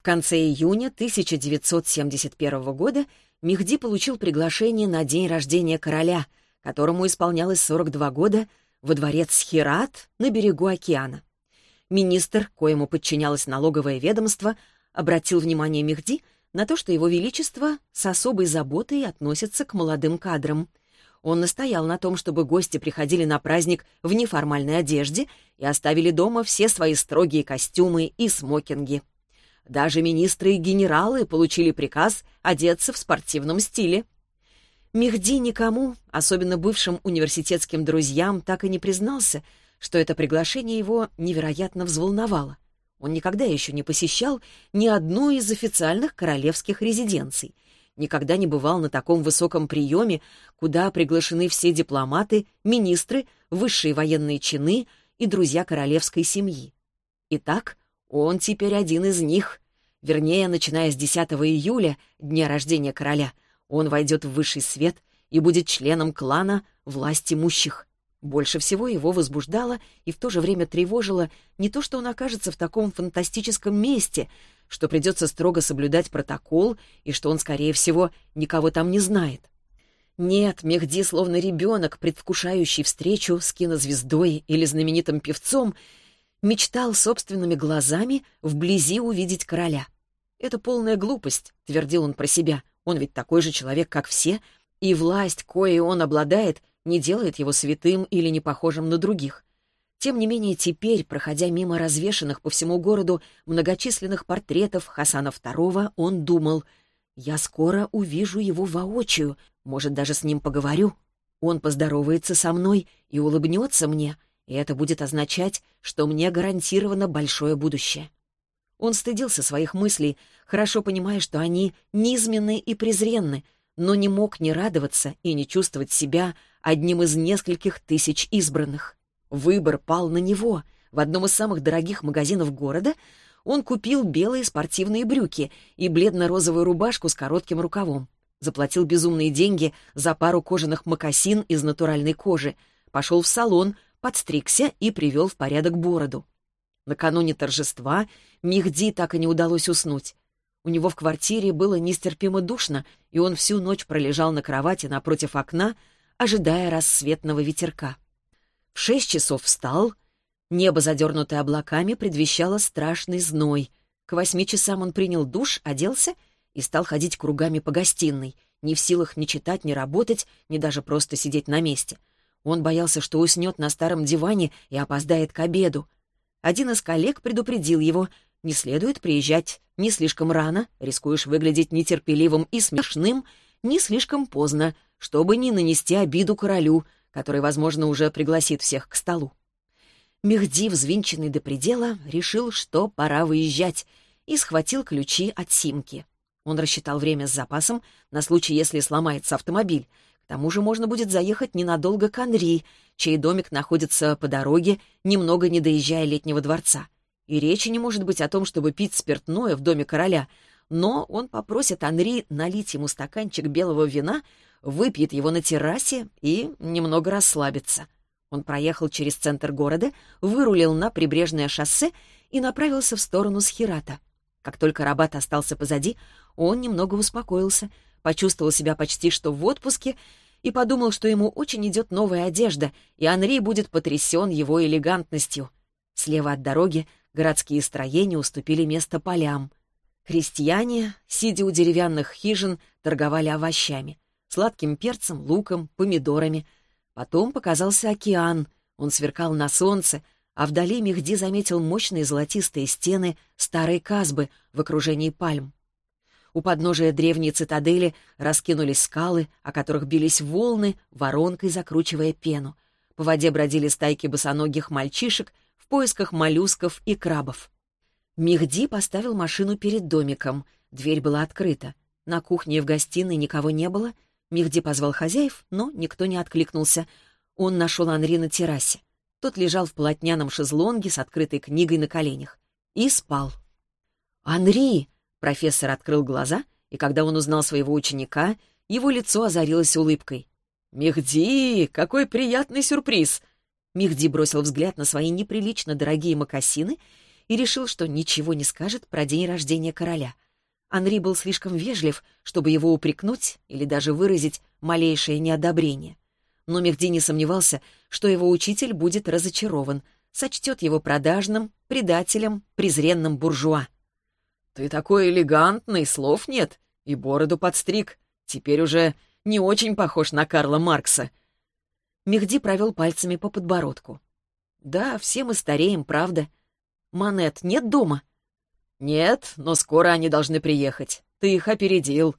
В конце июня 1971 года Мехди получил приглашение на день рождения короля, которому исполнялось 42 года, во дворец Хират на берегу океана. Министр, коему подчинялось налоговое ведомство, обратил внимание Мехди на то, что его величество с особой заботой относится к молодым кадрам. Он настоял на том, чтобы гости приходили на праздник в неформальной одежде и оставили дома все свои строгие костюмы и смокинги. Даже министры и генералы получили приказ одеться в спортивном стиле. Мехди никому, особенно бывшим университетским друзьям, так и не признался, что это приглашение его невероятно взволновало. Он никогда еще не посещал ни одну из официальных королевских резиденций, никогда не бывал на таком высоком приеме, куда приглашены все дипломаты, министры, высшие военные чины и друзья королевской семьи. Итак, он теперь один из них. Вернее, начиная с 10 июля, дня рождения короля, он войдет в высший свет и будет членом клана власть имущих. Больше всего его возбуждало и в то же время тревожило не то, что он окажется в таком фантастическом месте, что придется строго соблюдать протокол и что он, скорее всего, никого там не знает. Нет, Мехди, словно ребенок, предвкушающий встречу с кинозвездой или знаменитым певцом, мечтал собственными глазами вблизи увидеть короля. «Это полная глупость», — твердил он про себя. «Он ведь такой же человек, как все, и власть, коей он обладает, не делает его святым или не похожим на других. Тем не менее, теперь, проходя мимо развешанных по всему городу многочисленных портретов Хасана II, он думал, «Я скоро увижу его воочию, может, даже с ним поговорю. Он поздоровается со мной и улыбнется мне, и это будет означать, что мне гарантировано большое будущее». Он стыдился своих мыслей, хорошо понимая, что они низменны и презренны, но не мог не радоваться и не чувствовать себя одним из нескольких тысяч избранных. Выбор пал на него. В одном из самых дорогих магазинов города он купил белые спортивные брюки и бледно-розовую рубашку с коротким рукавом. Заплатил безумные деньги за пару кожаных мокасин из натуральной кожи, пошел в салон, подстригся и привел в порядок бороду. Накануне торжества Михди так и не удалось уснуть. У него в квартире было нестерпимо душно, и он всю ночь пролежал на кровати напротив окна, ожидая рассветного ветерка. В шесть часов встал, небо, задернутое облаками, предвещало страшный зной. К восьми часам он принял душ, оделся и стал ходить кругами по гостиной, не в силах ни читать, ни работать, ни даже просто сидеть на месте. Он боялся, что уснет на старом диване и опоздает к обеду. Один из коллег предупредил его, не следует приезжать не слишком рано, рискуешь выглядеть нетерпеливым и смешным, не слишком поздно, чтобы не нанести обиду королю, который, возможно, уже пригласит всех к столу. Мехди, взвинченный до предела, решил, что пора выезжать, и схватил ключи от Симки. Он рассчитал время с запасом на случай, если сломается автомобиль. Тому же можно будет заехать ненадолго к Анри, чей домик находится по дороге, немного не доезжая летнего дворца. И речи не может быть о том, чтобы пить спиртное в доме короля, но он попросит Анри налить ему стаканчик белого вина, выпьет его на террасе и немного расслабится. Он проехал через центр города, вырулил на прибрежное шоссе и направился в сторону Схирата. Как только Рабат остался позади, он немного успокоился, почувствовал себя почти что в отпуске и подумал, что ему очень идет новая одежда, и Анри будет потрясен его элегантностью. Слева от дороги городские строения уступили место полям. Крестьяне, сидя у деревянных хижин, торговали овощами сладким перцем, луком, помидорами. Потом показался океан, он сверкал на солнце, а вдали Мехди заметил мощные золотистые стены старой Казбы в окружении пальм. У подножия древней цитадели раскинулись скалы, о которых бились волны, воронкой закручивая пену. По воде бродили стайки босоногих мальчишек в поисках моллюсков и крабов. Мехди поставил машину перед домиком. Дверь была открыта. На кухне и в гостиной никого не было — Мехди позвал хозяев, но никто не откликнулся. Он нашел Анри на террасе. Тот лежал в полотняном шезлонге с открытой книгой на коленях. И спал. «Анри!» — профессор открыл глаза, и когда он узнал своего ученика, его лицо озарилось улыбкой. «Мехди, какой приятный сюрприз!» Мехди бросил взгляд на свои неприлично дорогие мокасины и решил, что ничего не скажет про день рождения короля. Анри был слишком вежлив, чтобы его упрекнуть или даже выразить малейшее неодобрение. Но Мехди не сомневался, что его учитель будет разочарован, сочтет его продажным, предателем, презренным буржуа. «Ты такой элегантный, слов нет, и бороду подстриг. Теперь уже не очень похож на Карла Маркса». Мехди провел пальцами по подбородку. «Да, все мы стареем, правда. Манет нет дома?» «Нет, но скоро они должны приехать. Ты их опередил».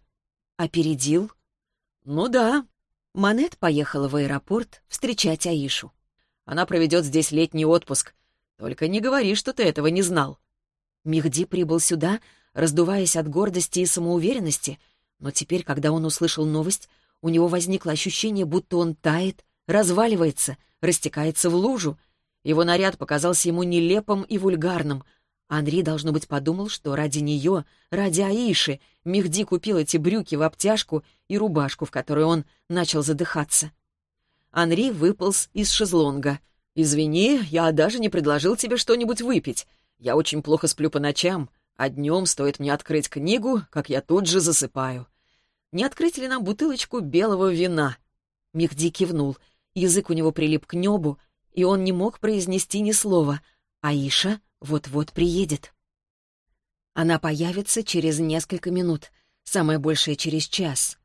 «Опередил?» «Ну да». Манет поехала в аэропорт встречать Аишу. Она проведет здесь летний отпуск. Только не говори, что ты этого не знал. Мехди прибыл сюда, раздуваясь от гордости и самоуверенности, но теперь, когда он услышал новость, у него возникло ощущение, будто он тает, разваливается, растекается в лужу. Его наряд показался ему нелепым и вульгарным. Анри, должно быть, подумал, что ради нее, ради Аиши, Мехди купил эти брюки в обтяжку и рубашку, в которой он начал задыхаться. Анри выполз из шезлонга. «Извини, я даже не предложил тебе что-нибудь выпить. Я очень плохо сплю по ночам, а днем стоит мне открыть книгу, как я тут же засыпаю. Не открыть ли нам бутылочку белого вина?» Мехди кивнул. Язык у него прилип к небу, и он не мог произнести ни слова. Аиша вот-вот приедет. Она появится через несколько минут, самое большее через час.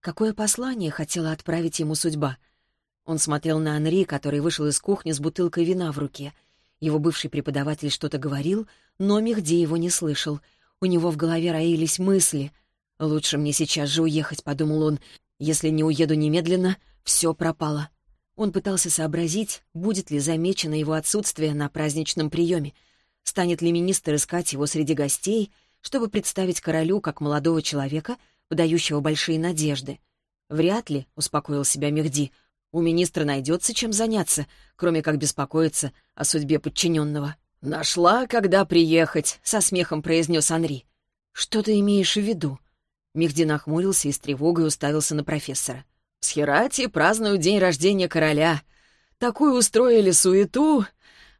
Какое послание хотела отправить ему судьба? Он смотрел на Анри, который вышел из кухни с бутылкой вина в руке — его бывший преподаватель что-то говорил, но Мехди его не слышал. У него в голове роились мысли. «Лучше мне сейчас же уехать», — подумал он. «Если не уеду немедленно, все пропало». Он пытался сообразить, будет ли замечено его отсутствие на праздничном приеме. Станет ли министр искать его среди гостей, чтобы представить королю как молодого человека, подающего большие надежды. «Вряд ли», — успокоил себя Мехди, — у министра найдется чем заняться, кроме как беспокоиться о судьбе подчиненного. «Нашла, когда приехать», — со смехом произнес Анри. «Что ты имеешь в виду?» Мехди нахмурился и с тревогой уставился на профессора. «В Схерате празднуют день рождения короля. Такую устроили суету.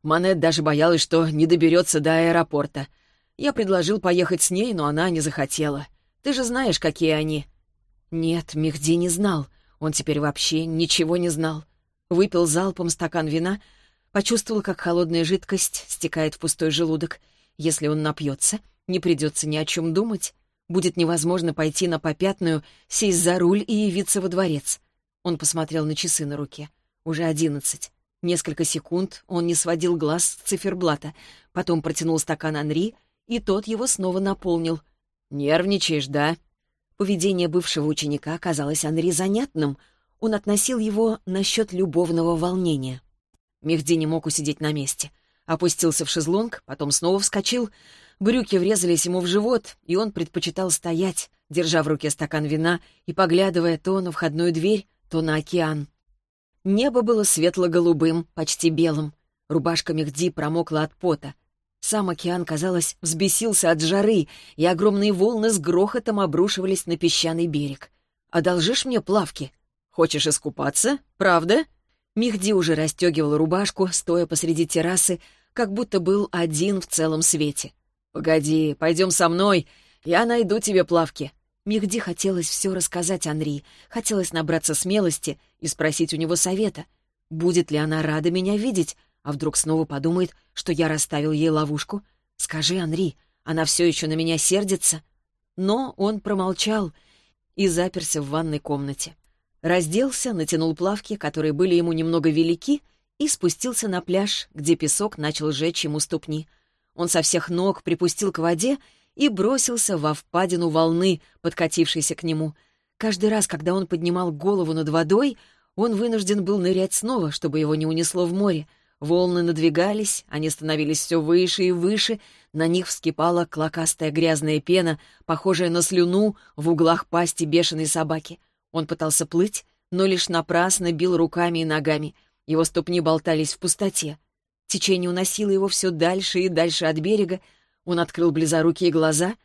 Манет даже боялась, что не доберется до аэропорта. Я предложил поехать с ней, но она не захотела. Ты же знаешь, какие они». «Нет, Мехди не знал. Он теперь вообще ничего не знал. Выпил залпом стакан вина, почувствовал, как холодная жидкость стекает в пустой желудок. Если он напьется, не придется ни о чем думать. Будет невозможно пойти на попятную, сесть за руль и явиться во дворец. Он посмотрел на часы на руке. Уже одиннадцать. Несколько секунд он не сводил глаз с циферблата, потом протянул стакан Анри, и тот его снова наполнил. «Нервничаешь, да?» Поведение бывшего ученика оказалось Анри занятным. Он относил его насчет любовного волнения. Мехди не мог усидеть на месте. Опустился в шезлонг, потом снова вскочил. Брюки врезались ему в живот, и он предпочитал стоять, держа в руке стакан вина и поглядывая то на входную дверь, то на океан. Небо было светло-голубым, почти белым. Рубашка Мехди промокла от пота. Сам океан, казалось, взбесился от жары, и огромные волны с грохотом обрушивались на песчаный берег. «Одолжишь мне плавки? Хочешь искупаться? Правда?» Михди уже расстегивал рубашку, стоя посреди террасы, как будто был один в целом свете. «Погоди, пойдем со мной, я найду тебе плавки». Михди хотелось все рассказать Анри, хотелось набраться смелости и спросить у него совета. Будет ли она рада меня видеть, а вдруг снова подумает, что я расставил ей ловушку? Скажи, Анри, она все еще на меня сердится? Но он промолчал и заперся в ванной комнате. Разделся, натянул плавки, которые были ему немного велики, и спустился на пляж, где песок начал жечь ему ступни. Он со всех ног припустил к воде и бросился во впадину волны, подкатившейся к нему. Каждый раз, когда он поднимал голову над водой, он вынужден был нырять снова, чтобы его не унесло в море — Волны надвигались, они становились все выше и выше, на них вскипала клокастая грязная пена, похожая на слюну в углах пасти бешеной собаки. Он пытался плыть, но лишь напрасно бил руками и ногами. Его ступни болтались в пустоте. Течение уносило его все дальше и дальше от берега. Он открыл близорукие глаза.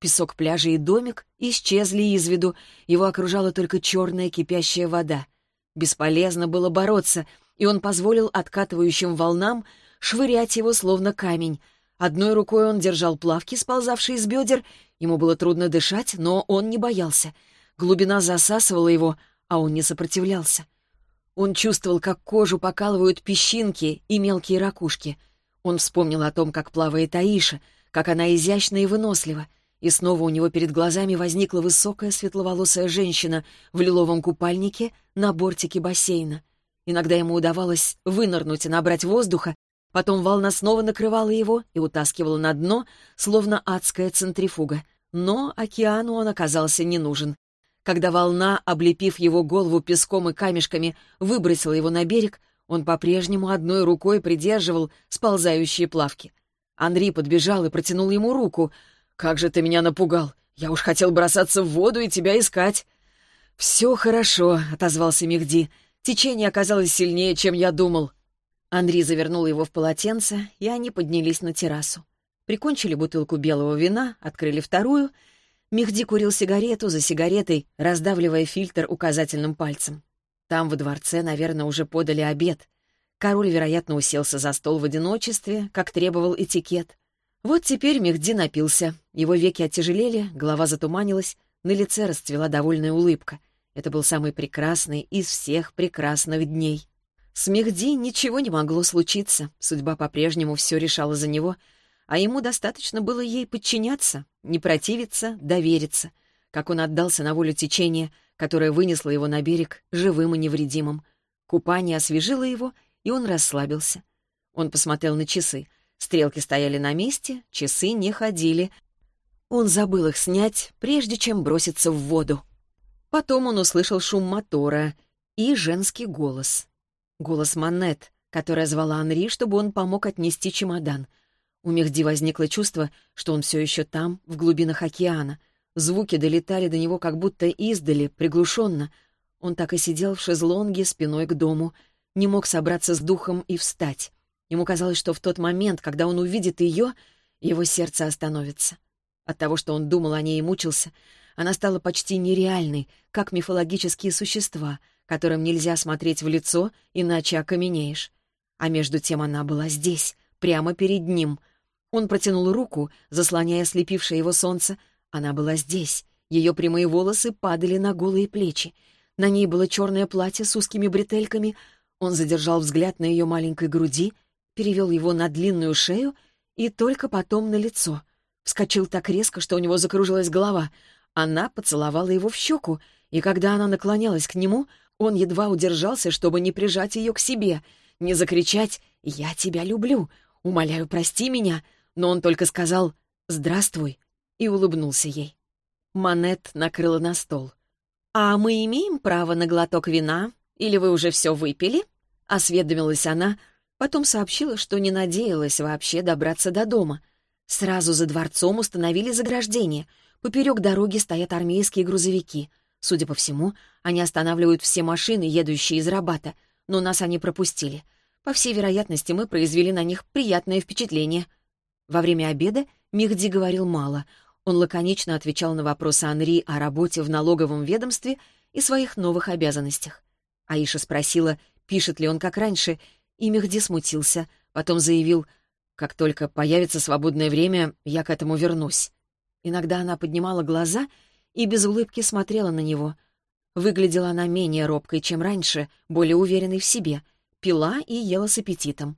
Песок пляжа и домик исчезли из виду. Его окружала только черная кипящая вода. Бесполезно было бороться — и он позволил откатывающим волнам швырять его словно камень. Одной рукой он держал плавки, сползавшие с бедер. Ему было трудно дышать, но он не боялся. Глубина засасывала его, а он не сопротивлялся. Он чувствовал, как кожу покалывают песчинки и мелкие ракушки. Он вспомнил о том, как плавает Аиша, как она изящна и вынослива. И снова у него перед глазами возникла высокая светловолосая женщина в лиловом купальнике на бортике бассейна. Иногда ему удавалось вынырнуть и набрать воздуха, потом волна снова накрывала его и утаскивала на дно, словно адская центрифуга. Но океану он оказался не нужен. Когда волна, облепив его голову песком и камешками, выбросила его на берег, он по-прежнему одной рукой придерживал сползающие плавки. Андрей подбежал и протянул ему руку. «Как же ты меня напугал! Я уж хотел бросаться в воду и тебя искать!» «Все хорошо», — отозвался Мехди. «Течение оказалось сильнее, чем я думал». Андрей завернул его в полотенце, и они поднялись на террасу. Прикончили бутылку белого вина, открыли вторую — Мехди курил сигарету за сигаретой, раздавливая фильтр указательным пальцем. Там, во дворце, наверное, уже подали обед. Король, вероятно, уселся за стол в одиночестве, как требовал этикет. Вот теперь Мехди напился. Его веки оттяжелели, голова затуманилась, на лице расцвела довольная улыбка. Это был самый прекрасный из всех прекрасных дней. С Мехди ничего не могло случиться, судьба по-прежнему все решала за него — а ему достаточно было ей подчиняться, не противиться, довериться, как он отдался на волю течения, которое вынесло его на берег живым и невредимым. Купание освежило его, и он расслабился. Он посмотрел на часы. Стрелки стояли на месте, часы не ходили. Он забыл их снять, прежде чем броситься в воду. Потом он услышал шум мотора и женский голос. Голос Манет, которая звала Анри, чтобы он помог отнести чемодан — у Мехди возникло чувство, что он все еще там, в глубинах океана. Звуки долетали до него как будто издали, приглушенно. Он так и сидел в шезлонге спиной к дому, не мог собраться с духом и встать. Ему казалось, что в тот момент, когда он увидит ее, его сердце остановится. От того, что он думал о ней и мучился, она стала почти нереальной, как мифологические существа, которым нельзя смотреть в лицо, иначе окаменеешь. А между тем она была здесь, прямо перед ним. Он протянул руку, заслоняя слепившее его солнце. Она была здесь. Ее прямые волосы падали на голые плечи. На ней было черное платье с узкими бретельками. Он задержал взгляд на ее маленькой груди, перевел его на длинную шею и только потом на лицо. Вскочил так резко, что у него закружилась голова. Она поцеловала его в щеку, и когда она наклонялась к нему, он едва удержался, чтобы не прижать ее к себе, не закричать «Я тебя люблю», Умоляю, прости меня, но он только сказал «Здравствуй» и улыбнулся ей. Манет накрыла на стол. «А мы имеем право на глоток вина? Или вы уже все выпили?» Осведомилась она, потом сообщила, что не надеялась вообще добраться до дома. Сразу за дворцом установили заграждение. Поперек дороги стоят армейские грузовики. Судя по всему, они останавливают все машины, едущие из Рабата, но нас они пропустили — по всей вероятности, мы произвели на них приятное впечатление. Во время обеда Мехди говорил мало. Он лаконично отвечал на вопросы Анри о работе в налоговом ведомстве и своих новых обязанностях. Аиша спросила, пишет ли он как раньше, и Мехди смутился, потом заявил, «Как только появится свободное время, я к этому вернусь». Иногда она поднимала глаза и без улыбки смотрела на него. Выглядела она менее робкой, чем раньше, более уверенной в себе — пила и ела с аппетитом.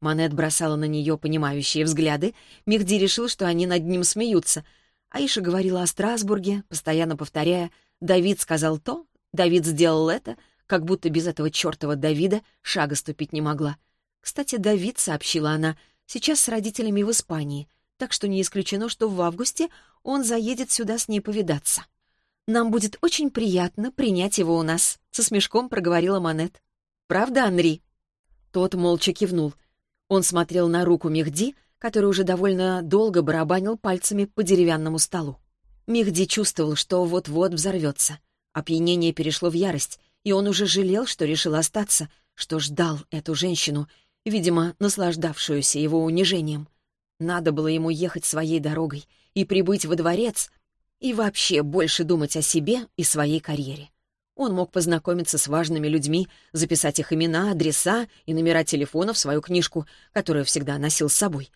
Манет бросала на нее понимающие взгляды, Мехди решил, что они над ним смеются. Аиша говорила о Страсбурге, постоянно повторяя «Давид сказал то, Давид сделал это», как будто без этого чертова Давида шага ступить не могла. Кстати, Давид, сообщила она, сейчас с родителями в Испании, так что не исключено, что в августе он заедет сюда с ней повидаться. «Нам будет очень приятно принять его у нас», — со смешком проговорила Манет. Правда, Анри?» Тот молча кивнул. Он смотрел на руку Мехди, который уже довольно долго барабанил пальцами по деревянному столу. Мехди чувствовал, что вот-вот взорвется. Опьянение перешло в ярость, и он уже жалел, что решил остаться, что ждал эту женщину, видимо, наслаждавшуюся его унижением. Надо было ему ехать своей дорогой и прибыть во дворец, и вообще больше думать о себе и своей карьере. Он мог познакомиться с важными людьми, записать их имена, адреса и номера телефона в свою книжку, которую всегда носил с собой.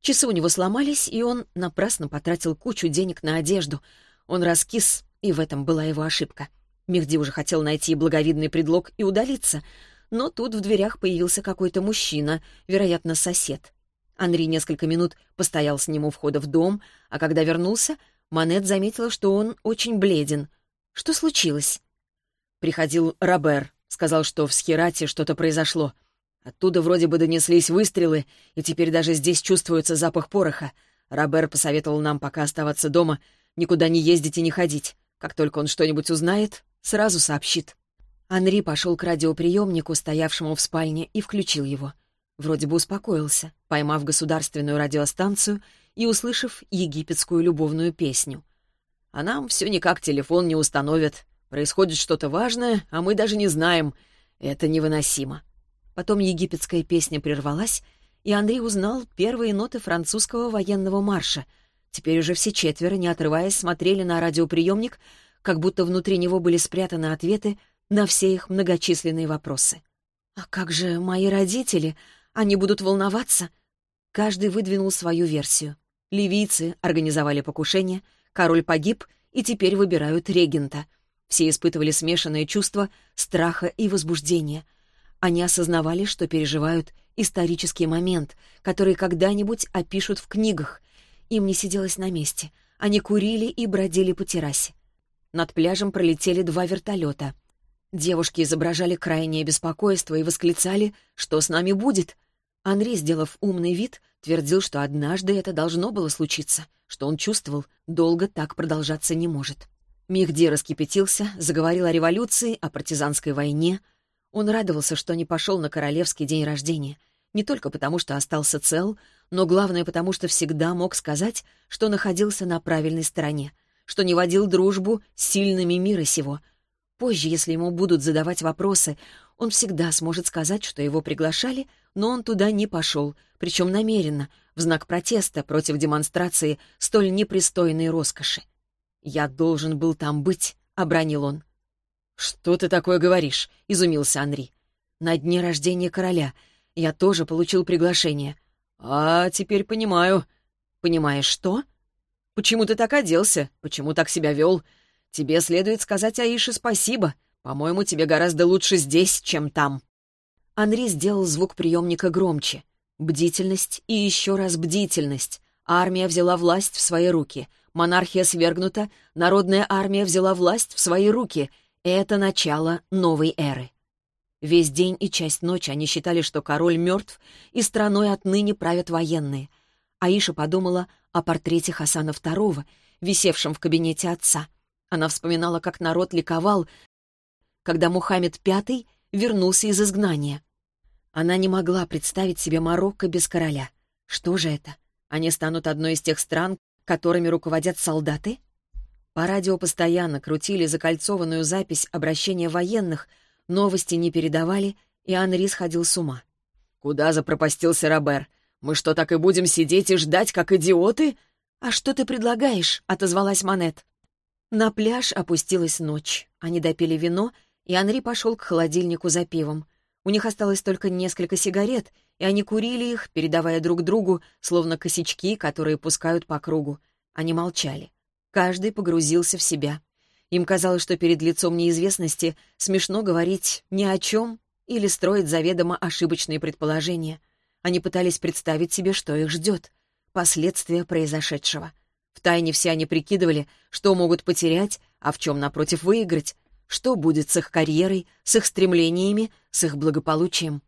Часы у него сломались, и он напрасно потратил кучу денег на одежду. Он раскис, и в этом была его ошибка. Мехди уже хотел найти благовидный предлог и удалиться, но тут в дверях появился какой-то мужчина, вероятно, сосед. Анри несколько минут постоял с ним у входа в дом, а когда вернулся, Манет заметила, что он очень бледен. Что случилось? Приходил Робер, сказал, что в Схирате что-то произошло. Оттуда вроде бы донеслись выстрелы, и теперь даже здесь чувствуется запах пороха. Робер посоветовал нам пока оставаться дома, никуда не ездить и не ходить. Как только он что-нибудь узнает, сразу сообщит. Анри пошел к радиоприемнику, стоявшему в спальне, и включил его. Вроде бы успокоился, поймав государственную радиостанцию и услышав египетскую любовную песню. А нам все никак телефон не установят. Происходит что-то важное, а мы даже не знаем. Это невыносимо. Потом египетская песня прервалась, и Андрей узнал первые ноты французского военного марша. Теперь уже все четверо, не отрываясь, смотрели на радиоприемник, как будто внутри него были спрятаны ответы на все их многочисленные вопросы. «А как же мои родители? Они будут волноваться?» Каждый выдвинул свою версию. Ливийцы организовали покушение, король погиб, и теперь выбирают регента. Все испытывали смешанные чувства страха и возбуждения — они осознавали, что переживают исторический момент, который когда-нибудь опишут в книгах. Им не сиделось на месте. Они курили и бродили по террасе. Над пляжем пролетели два вертолета. Девушки изображали крайнее беспокойство и восклицали, что с нами будет. Анри, сделав умный вид, твердил, что однажды это должно было случиться, что он чувствовал, долго так продолжаться не может. Мехди раскипятился, заговорил о революции, о партизанской войне — он радовался, что не пошел на королевский день рождения. Не только потому, что остался цел, но главное потому, что всегда мог сказать, что находился на правильной стороне, что не водил дружбу с сильными мира сего. Позже, если ему будут задавать вопросы, он всегда сможет сказать, что его приглашали, но он туда не пошел, причем намеренно, в знак протеста против демонстрации столь непристойной роскоши. «Я должен был там быть», — обронил он. «Что ты такое говоришь?» — изумился Анри. «На дне рождения короля. Я тоже получил приглашение». «А, теперь понимаю». «Понимаешь, что?» «Почему ты так оделся? Почему так себя вел? Тебе следует сказать Аише спасибо. По-моему, тебе гораздо лучше здесь, чем там». Анри сделал звук приемника громче. Бдительность и еще раз бдительность. Армия взяла власть в свои руки. Монархия свергнута, народная армия взяла власть в свои руки — это начало новой эры. Весь день и часть ночи они считали, что король мертв, и страной отныне правят военные. Аиша подумала о портрете Хасана II, висевшем в кабинете отца. Она вспоминала, как народ ликовал, когда Мухаммед V вернулся из изгнания. Она не могла представить себе Марокко без короля. Что же это? Они станут одной из тех стран, которыми руководят солдаты? По радио постоянно крутили закольцованную запись обращения военных, новости не передавали, и Анри сходил с ума. «Куда запропастился Робер? Мы что, так и будем сидеть и ждать, как идиоты?» «А что ты предлагаешь?» — отозвалась Манет. На пляж опустилась ночь. Они допили вино, и Анри пошел к холодильнику за пивом. У них осталось только несколько сигарет, и они курили их, передавая друг другу, словно косячки, которые пускают по кругу. Они молчали. Каждый погрузился в себя. Им казалось, что перед лицом неизвестности смешно говорить ни о чем или строить заведомо ошибочные предположения. Они пытались представить себе, что их ждет, последствия произошедшего. Втайне все они прикидывали, что могут потерять, а в чем, напротив, выиграть, что будет с их карьерой, с их стремлениями, с их благополучием.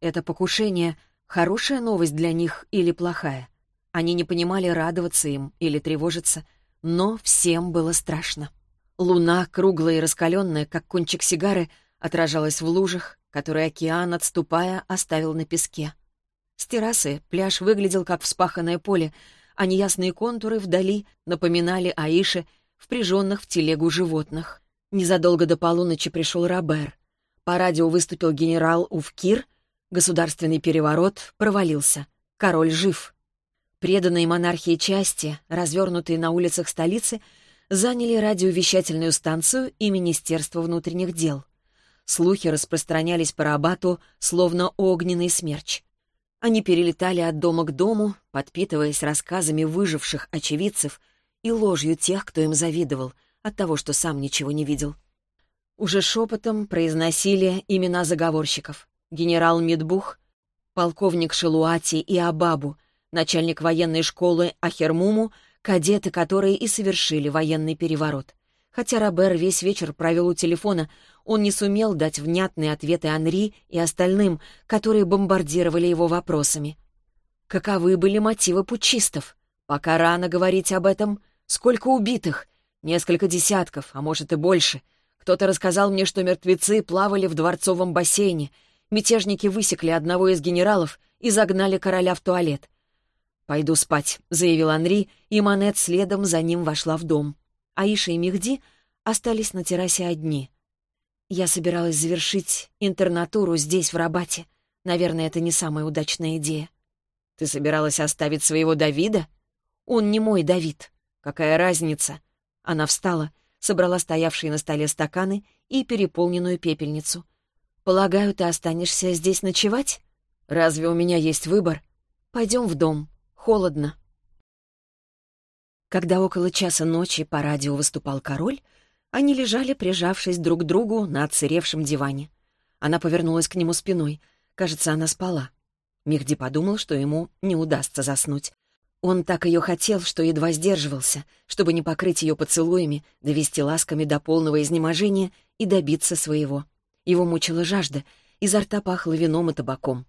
Это покушение — хорошая новость для них или плохая? Они не понимали, радоваться им или тревожиться — но всем было страшно. Луна, круглая и раскаленная, как кончик сигары, отражалась в лужах, которые океан, отступая, оставил на песке. С террасы пляж выглядел как вспаханное поле, а неясные контуры вдали напоминали Аише, впряженных в телегу животных. Незадолго до полуночи пришел Робер. По радио выступил генерал Увкир, государственный переворот провалился. Король жив. Преданные монархии части, развернутые на улицах столицы, заняли радиовещательную станцию и Министерство внутренних дел. Слухи распространялись по Рабату, словно огненный смерч. Они перелетали от дома к дому, подпитываясь рассказами выживших очевидцев и ложью тех, кто им завидовал, от того, что сам ничего не видел. Уже шепотом произносили имена заговорщиков. Генерал Медбух, полковник Шелуати и Абабу, начальник военной школы Ахермуму, кадеты, которые и совершили военный переворот. Хотя Робер весь вечер провел у телефона, он не сумел дать внятные ответы Анри и остальным, которые бомбардировали его вопросами. Каковы были мотивы путчистов? Пока рано говорить об этом. Сколько убитых? Несколько десятков, а может и больше. Кто-то рассказал мне, что мертвецы плавали в дворцовом бассейне. Мятежники высекли одного из генералов и загнали короля в туалет. «Пойду спать», — заявил Анри, и Манет следом за ним вошла в дом. Аиша и Мехди остались на террасе одни. Я собиралась завершить интернатуру здесь, в Рабате. Наверное, это не самая удачная идея. Ты собиралась оставить своего Давида? Он не мой Давид. Какая разница? Она встала, собрала стоявшие на столе стаканы и переполненную пепельницу. Полагаю, ты останешься здесь ночевать? Разве у меня есть выбор? Пойдем в дом. Холодно. Когда около часа ночи по радио выступал король, они лежали, прижавшись друг к другу на отсыревшем диване. Она повернулась к нему спиной. Кажется, она спала. Михди подумал, что ему не удастся заснуть. Он так ее хотел, что едва сдерживался, чтобы не покрыть ее поцелуями, довести ласками до полного изнеможения и добиться своего. Его мучила жажда, изо рта пахло вином и табаком.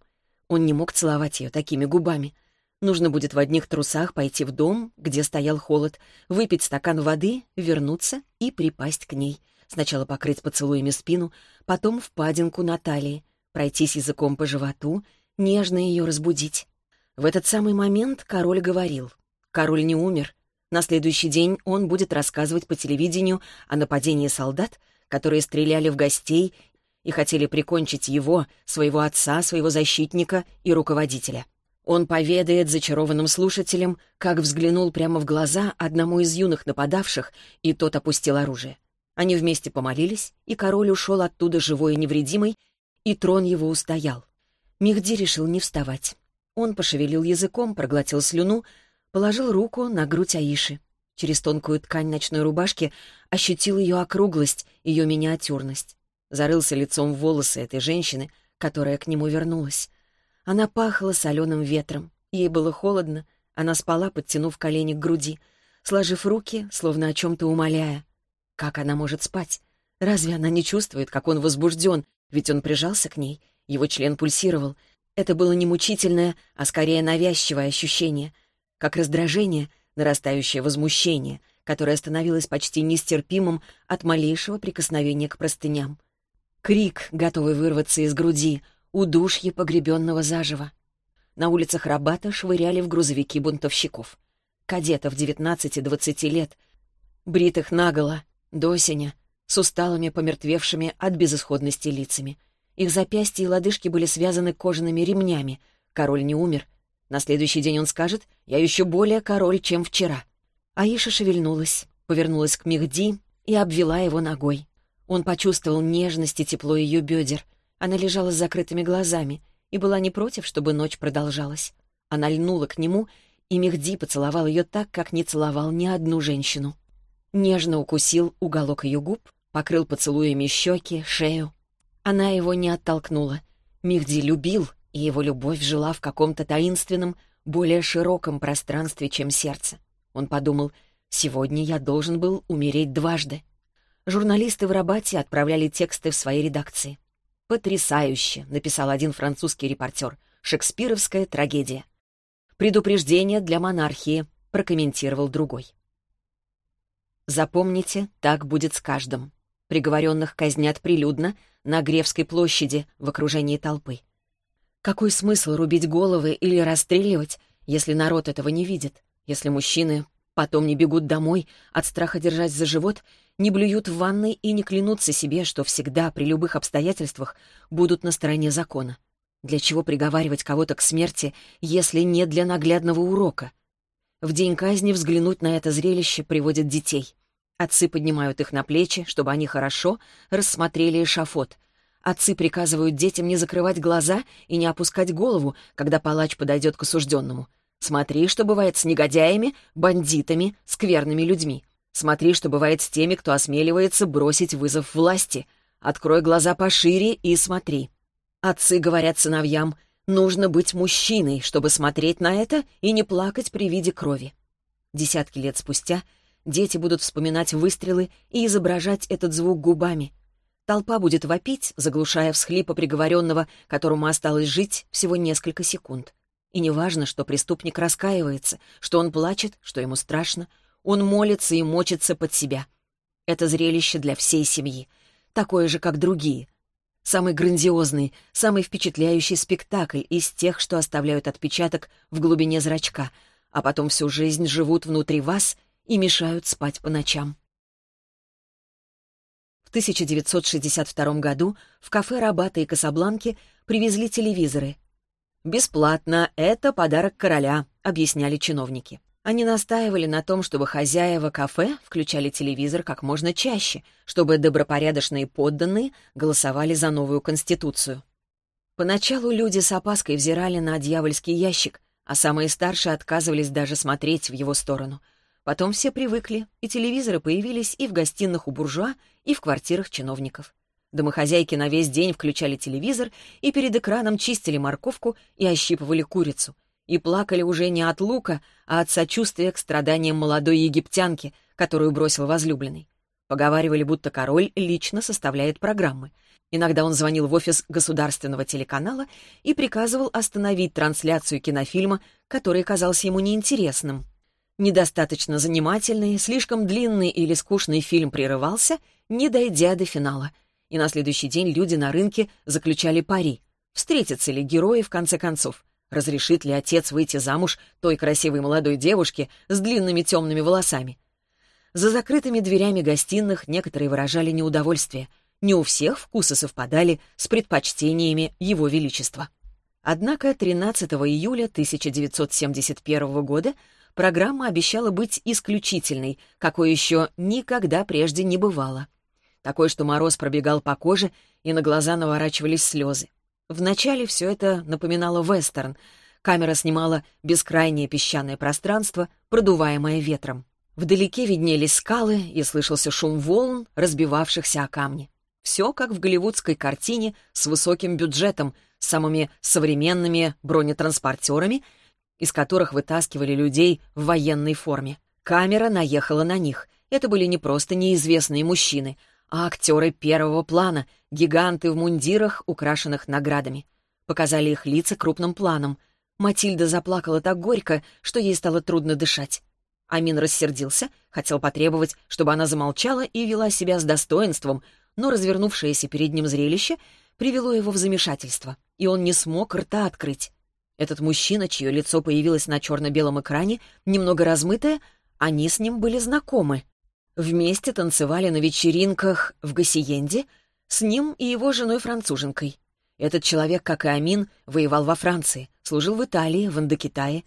Он не мог целовать ее такими губами — Нужно будет в одних трусах пойти в дом, где стоял холод, выпить стакан воды, вернуться и припасть к ней. Сначала покрыть поцелуями спину, потом впадинку на талии, пройтись языком по животу, нежно ее разбудить. В этот самый момент король говорил. Король не умер. На следующий день он будет рассказывать по телевидению о нападении солдат, которые стреляли в гостей и хотели прикончить его, своего отца, своего защитника и руководителя. Он поведает зачарованным слушателям, как взглянул прямо в глаза одному из юных нападавших, и тот опустил оружие. Они вместе помолились, и король ушел оттуда живой и невредимый, и трон его устоял. Мехди решил не вставать. Он пошевелил языком, проглотил слюну, положил руку на грудь Аиши. Через тонкую ткань ночной рубашки ощутил ее округлость, ее миниатюрность. Зарылся лицом в волосы этой женщины, которая к нему вернулась. Она пахла соленым ветром. Ей было холодно. Она спала, подтянув колени к груди, сложив руки, словно о чем-то умоляя. Как она может спать? Разве она не чувствует, как он возбужден? Ведь он прижался к ней, его член пульсировал. Это было не мучительное, а скорее навязчивое ощущение, как раздражение, нарастающее возмущение, которое становилось почти нестерпимым от малейшего прикосновения к простыням. Крик, готовый вырваться из груди — удушье погребенного заживо. На улицах Рабата швыряли в грузовики бунтовщиков. Кадетов 19-20 лет, бритых наголо, до осени, с усталыми, помертвевшими от безысходности лицами. Их запястья и лодыжки были связаны кожаными ремнями. Король не умер. На следующий день он скажет «Я еще более король, чем вчера». Аиша шевельнулась, повернулась к Мехди и обвела его ногой. Он почувствовал нежность и тепло ее бедер — она лежала с закрытыми глазами и была не против, чтобы ночь продолжалась. Она льнула к нему, и Мехди поцеловал ее так, как не целовал ни одну женщину. Нежно укусил уголок ее губ, покрыл поцелуями щеки, шею. Она его не оттолкнула. Мехди любил, и его любовь жила в каком-то таинственном, более широком пространстве, чем сердце. Он подумал, сегодня я должен был умереть дважды. Журналисты в Рабате отправляли тексты в свои редакции. «Потрясающе», — написал один французский репортер. «Шекспировская трагедия». «Предупреждение для монархии», — прокомментировал другой. Запомните, так будет с каждым. Приговоренных казнят прилюдно на Гревской площади в окружении толпы. Какой смысл рубить головы или расстреливать, если народ этого не видит, если мужчины потом не бегут домой от страха держать за живот не блюют в ванной и не клянутся себе, что всегда, при любых обстоятельствах, будут на стороне закона. Для чего приговаривать кого-то к смерти, если не для наглядного урока? В день казни взглянуть на это зрелище приводят детей. Отцы поднимают их на плечи, чтобы они хорошо рассмотрели эшафот. Отцы приказывают детям не закрывать глаза и не опускать голову, когда палач подойдет к осужденному. Смотри, что бывает с негодяями, бандитами, скверными людьми. Смотри, что бывает с теми, кто осмеливается бросить вызов власти. Открой глаза пошире и смотри. Отцы говорят сыновьям, нужно быть мужчиной, чтобы смотреть на это и не плакать при виде крови. Десятки лет спустя дети будут вспоминать выстрелы и изображать этот звук губами. Толпа будет вопить, заглушая всхлипа приговоренного, которому осталось жить всего несколько секунд. И неважно, что преступник раскаивается, что он плачет, что ему страшно, он молится и мочится под себя. Это зрелище для всей семьи, такое же, как другие. Самый грандиозный, самый впечатляющий спектакль из тех, что оставляют отпечаток в глубине зрачка, а потом всю жизнь живут внутри вас и мешают спать по ночам. В 1962 году в кафе Рабата и Касабланки привезли телевизоры. «Бесплатно, это подарок короля», — объясняли чиновники. Они настаивали на том, чтобы хозяева кафе включали телевизор как можно чаще, чтобы добропорядочные подданные голосовали за новую конституцию. Поначалу люди с опаской взирали на дьявольский ящик, а самые старшие отказывались даже смотреть в его сторону. Потом все привыкли, и телевизоры появились и в гостиных у буржуа, и в квартирах чиновников. Домохозяйки на весь день включали телевизор и перед экраном чистили морковку и ощипывали курицу — и плакали уже не от лука, а от сочувствия к страданиям молодой египтянки, которую бросил возлюбленный. Поговаривали, будто король лично составляет программы. Иногда он звонил в офис государственного телеканала и приказывал остановить трансляцию кинофильма, который казался ему неинтересным. Недостаточно занимательный, слишком длинный или скучный фильм прерывался, не дойдя до финала. И на следующий день люди на рынке заключали пари. Встретятся ли герои в конце концов? Разрешит ли отец выйти замуж той красивой молодой девушке с длинными темными волосами? За закрытыми дверями гостиных некоторые выражали неудовольствие. Не у всех вкусы совпадали с предпочтениями Его Величества. Однако 13 июля 1971 года программа обещала быть исключительной, какой еще никогда прежде не бывало. Такой, что мороз пробегал по коже, и на глаза наворачивались слезы. Вначале все это напоминало вестерн. Камера снимала бескрайнее песчаное пространство, продуваемое ветром. Вдалеке виднелись скалы и слышался шум волн, разбивавшихся о камни. Все как в голливудской картине с высоким бюджетом, с самыми современными бронетранспортерами, из которых вытаскивали людей в военной форме. Камера наехала на них. Это были не просто неизвестные мужчины, а актеры первого плана, гиганты в мундирах, украшенных наградами. Показали их лица крупным планом. Матильда заплакала так горько, что ей стало трудно дышать. Амин рассердился, хотел потребовать, чтобы она замолчала и вела себя с достоинством, но развернувшееся перед ним зрелище привело его в замешательство, и он не смог рта открыть. Этот мужчина, чье лицо появилось на черно-белом экране, немного размытое, они с ним были знакомы. Вместе танцевали на вечеринках в Гассиенде с ним и его женой-француженкой. Этот человек, как и Амин, воевал во Франции, служил в Италии, в Индокитае.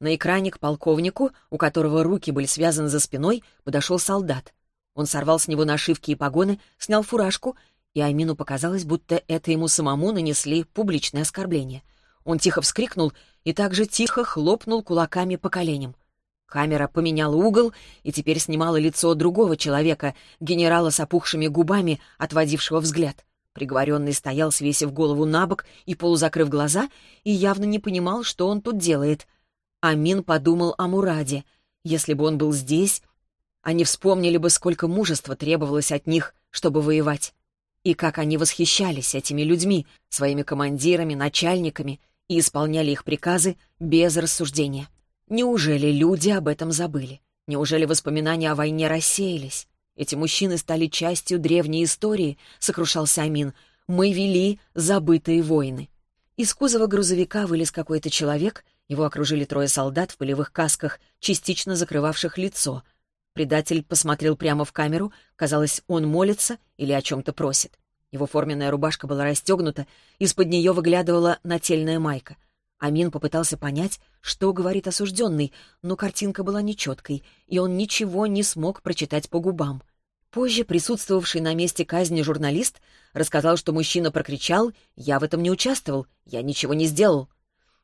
На экране к полковнику, у которого руки были связаны за спиной, подошел солдат. Он сорвал с него нашивки и погоны, снял фуражку, и Амину показалось, будто это ему самому нанесли публичное оскорбление. Он тихо вскрикнул и также тихо хлопнул кулаками по коленям. Камера поменяла угол и теперь снимала лицо другого человека, генерала с опухшими губами, отводившего взгляд. Приговоренный стоял, свесив голову на бок и полузакрыв глаза, и явно не понимал, что он тут делает. Амин подумал о Мураде. Если бы он был здесь, они вспомнили бы, сколько мужества требовалось от них, чтобы воевать. И как они восхищались этими людьми, своими командирами, начальниками, и исполняли их приказы без рассуждения. Неужели люди об этом забыли? Неужели воспоминания о войне рассеялись? Эти мужчины стали частью древней истории, сокрушался Амин. Мы вели забытые войны. Из кузова грузовика вылез какой-то человек, его окружили трое солдат в полевых касках, частично закрывавших лицо. Предатель посмотрел прямо в камеру, казалось, он молится или о чем-то просит. Его форменная рубашка была расстегнута, из-под нее выглядывала нательная майка — Амин попытался понять, что говорит осужденный, но картинка была нечеткой, и он ничего не смог прочитать по губам. Позже присутствовавший на месте казни журналист рассказал, что мужчина прокричал «Я в этом не участвовал, я ничего не сделал».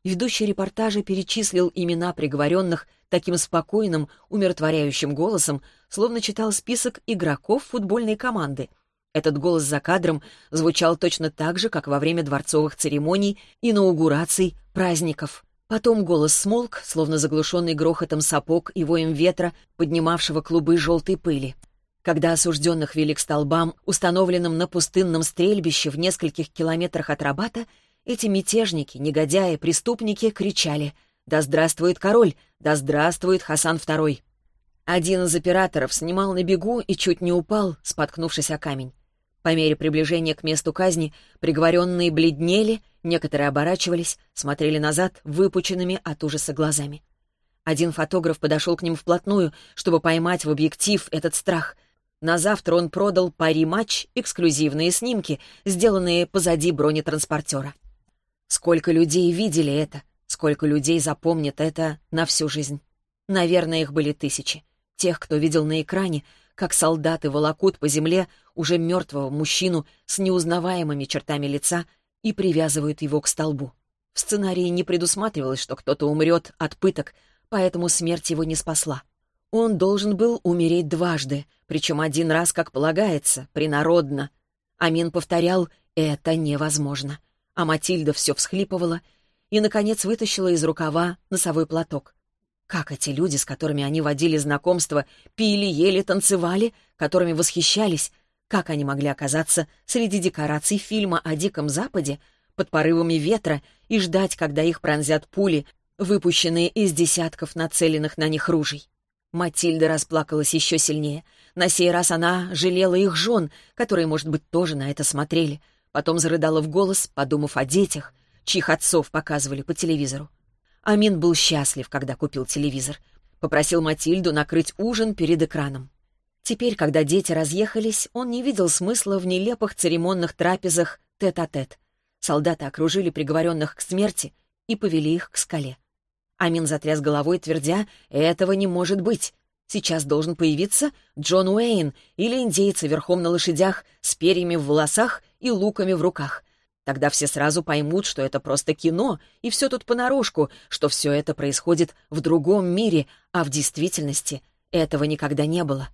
Ведущий репортажа перечислил имена приговоренных таким спокойным, умиротворяющим голосом, словно читал список игроков футбольной команды. Этот голос за кадром звучал точно так же, как во время дворцовых церемоний, инаугураций, праздников. Потом голос смолк, словно заглушенный грохотом сапог и воем ветра, поднимавшего клубы желтой пыли. Когда осужденных вели к столбам, установленным на пустынном стрельбище в нескольких километрах от Рабата, эти мятежники, негодяи, преступники кричали «Да здравствует король! Да здравствует Хасан II!» Один из операторов снимал на бегу и чуть не упал, споткнувшись о камень. По мере приближения к месту казни приговоренные бледнели, некоторые оборачивались, смотрели назад выпученными от ужаса глазами. Один фотограф подошел к ним вплотную, чтобы поймать в объектив этот страх. На завтра он продал пари-матч эксклюзивные снимки, сделанные позади бронетранспортера. Сколько людей видели это, сколько людей запомнят это на всю жизнь. Наверное, их были тысячи. Тех, кто видел на экране, как солдаты волокут по земле уже мертвого мужчину с неузнаваемыми чертами лица и привязывают его к столбу. В сценарии не предусматривалось, что кто-то умрет от пыток, поэтому смерть его не спасла. Он должен был умереть дважды, причем один раз, как полагается, принародно. Амин повторял «это невозможно» а Матильда все всхлипывала и, наконец, вытащила из рукава носовой платок. Как эти люди, с которыми они водили знакомство, пили, ели, танцевали, которыми восхищались, как они могли оказаться среди декораций фильма о Диком Западе, под порывами ветра и ждать, когда их пронзят пули, выпущенные из десятков нацеленных на них ружей. Матильда расплакалась еще сильнее. На сей раз она жалела их жен, которые, может быть, тоже на это смотрели — Потом зарыдала в голос, подумав о детях, чьих отцов показывали по телевизору. Амин был счастлив, когда купил телевизор. Попросил Матильду накрыть ужин перед экраном. Теперь, когда дети разъехались, он не видел смысла в нелепых церемонных трапезах тет-а-тет. -тет. Солдаты окружили приговоренных к смерти и повели их к скале. Амин затряс головой, твердя, «Этого не может быть. Сейчас должен появиться Джон Уэйн или индейцы верхом на лошадях с перьями в волосах и луками в руках. Тогда все сразу поймут, что это просто кино, и все тут понарошку, что все это происходит в другом мире, а в действительности этого никогда не было.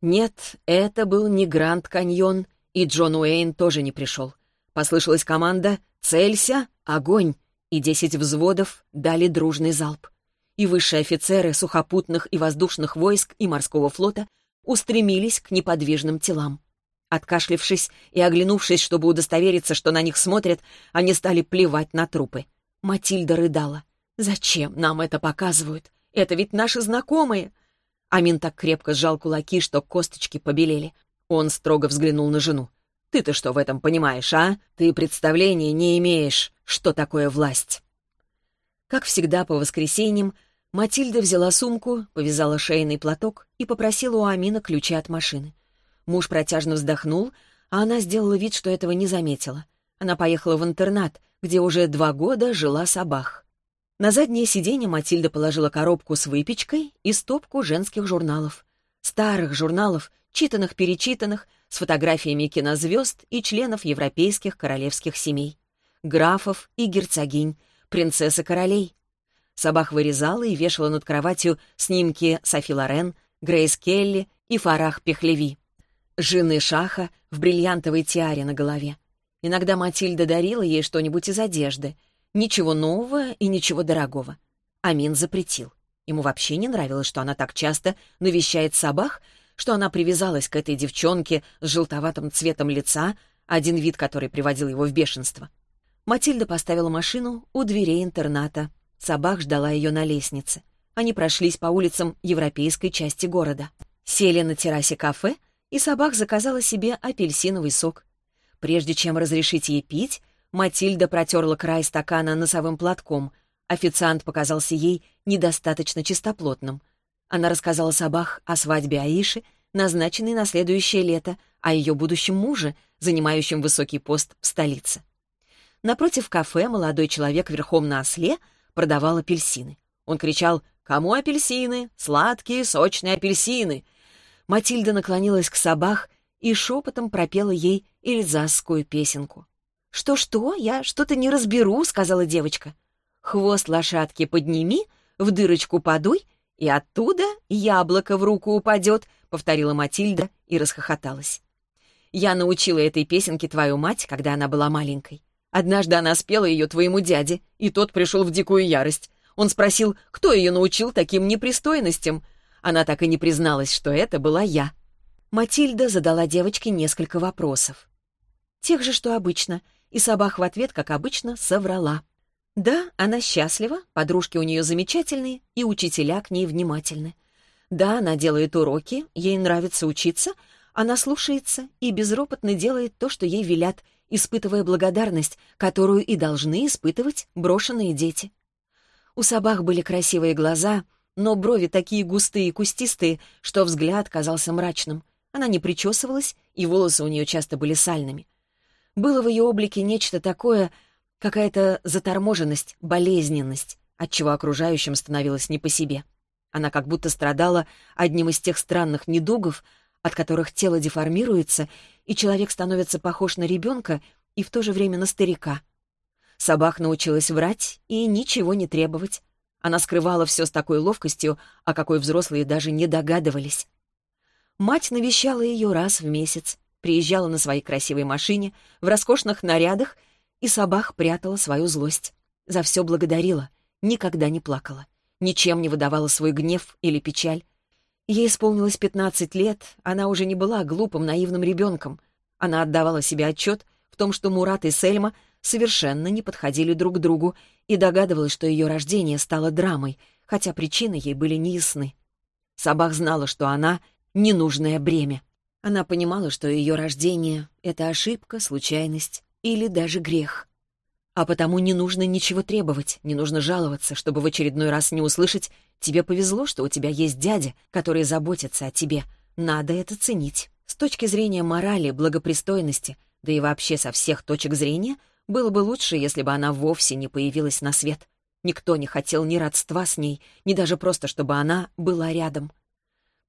Нет, это был не Гранд Каньон, и Джон Уэйн тоже не пришел. Послышалась команда «Целься! Огонь!» и десять взводов дали дружный залп. И высшие офицеры сухопутных и воздушных войск и морского флота устремились к неподвижным телам. Откашлившись и оглянувшись, чтобы удостовериться, что на них смотрят, они стали плевать на трупы. Матильда рыдала. «Зачем нам это показывают? Это ведь наши знакомые!» Амин так крепко сжал кулаки, что косточки побелели. Он строго взглянул на жену. «Ты-то что в этом понимаешь, а? Ты представления не имеешь, что такое власть!» Как всегда по воскресеньям, Матильда взяла сумку, повязала шейный платок и попросила у Амина ключи от машины. Муж протяжно вздохнул, а она сделала вид, что этого не заметила. Она поехала в интернат, где уже два года жила Сабах. На заднее сиденье Матильда положила коробку с выпечкой и стопку женских журналов. Старых журналов, читанных-перечитанных, с фотографиями кинозвезд и членов европейских королевских семей. Графов и герцогинь, принцессы королей. Сабах вырезала и вешала над кроватью снимки Софи Лорен, Грейс Келли и Фарах Пехлеви жены Шаха в бриллиантовой тиаре на голове. Иногда Матильда дарила ей что-нибудь из одежды. Ничего нового и ничего дорогого. Амин запретил. Ему вообще не нравилось, что она так часто навещает собак, что она привязалась к этой девчонке с желтоватым цветом лица, один вид которой приводил его в бешенство. Матильда поставила машину у дверей интерната. Собак ждала ее на лестнице. Они прошлись по улицам европейской части города. Сели на террасе кафе — и собак заказала себе апельсиновый сок. Прежде чем разрешить ей пить, Матильда протерла край стакана носовым платком. Официант показался ей недостаточно чистоплотным. Она рассказала собак о свадьбе Аиши, назначенной на следующее лето, о ее будущем муже, занимающем высокий пост в столице. Напротив кафе молодой человек верхом на осле продавал апельсины. Он кричал «Кому апельсины? Сладкие, сочные апельсины!» Матильда наклонилась к собах и шепотом пропела ей эльзасскую песенку. «Что-что? Я что-то не разберу», — сказала девочка. «Хвост лошадки подними, в дырочку подуй, и оттуда яблоко в руку упадет», — повторила Матильда и расхохоталась. «Я научила этой песенке твою мать, когда она была маленькой. Однажды она спела ее твоему дяде, и тот пришел в дикую ярость. Он спросил, кто ее научил таким непристойностям. Она так и не призналась, что это была я. Матильда задала девочке несколько вопросов. Тех же, что обычно, и Сабах в ответ, как обычно, соврала. Да, она счастлива, подружки у нее замечательные, и учителя к ней внимательны. Да, она делает уроки, ей нравится учиться, она слушается и безропотно делает то, что ей велят, испытывая благодарность, которую и должны испытывать брошенные дети. У собак были красивые глаза, но брови такие густые и кустистые, что взгляд казался мрачным. Она не причесывалась, и волосы у нее часто были сальными. Было в ее облике нечто такое, какая-то заторможенность, болезненность, отчего окружающим становилось не по себе. Она как будто страдала одним из тех странных недугов, от которых тело деформируется, и человек становится похож на ребенка и в то же время на старика. Собак научилась врать и ничего не требовать. Она скрывала все с такой ловкостью, о какой взрослые даже не догадывались. Мать навещала ее раз в месяц, приезжала на своей красивой машине, в роскошных нарядах, и Собах прятала свою злость. За все благодарила, никогда не плакала, ничем не выдавала свой гнев или печаль, Ей исполнилось 15 лет, она уже не была глупым, наивным ребенком. Она отдавала себе отчет в том, что Мурат и Сельма совершенно не подходили друг к другу и догадывалась, что ее рождение стало драмой, хотя причины ей были неясны. Сабах знала, что она — ненужное бремя. Она понимала, что ее рождение — это ошибка, случайность или даже грех. А потому не нужно ничего требовать, не нужно жаловаться, чтобы в очередной раз не услышать Тебе повезло, что у тебя есть дядя, который заботится о тебе. Надо это ценить. С точки зрения морали, благопристойности, да и вообще со всех точек зрения, было бы лучше, если бы она вовсе не появилась на свет. Никто не хотел ни родства с ней, ни даже просто, чтобы она была рядом.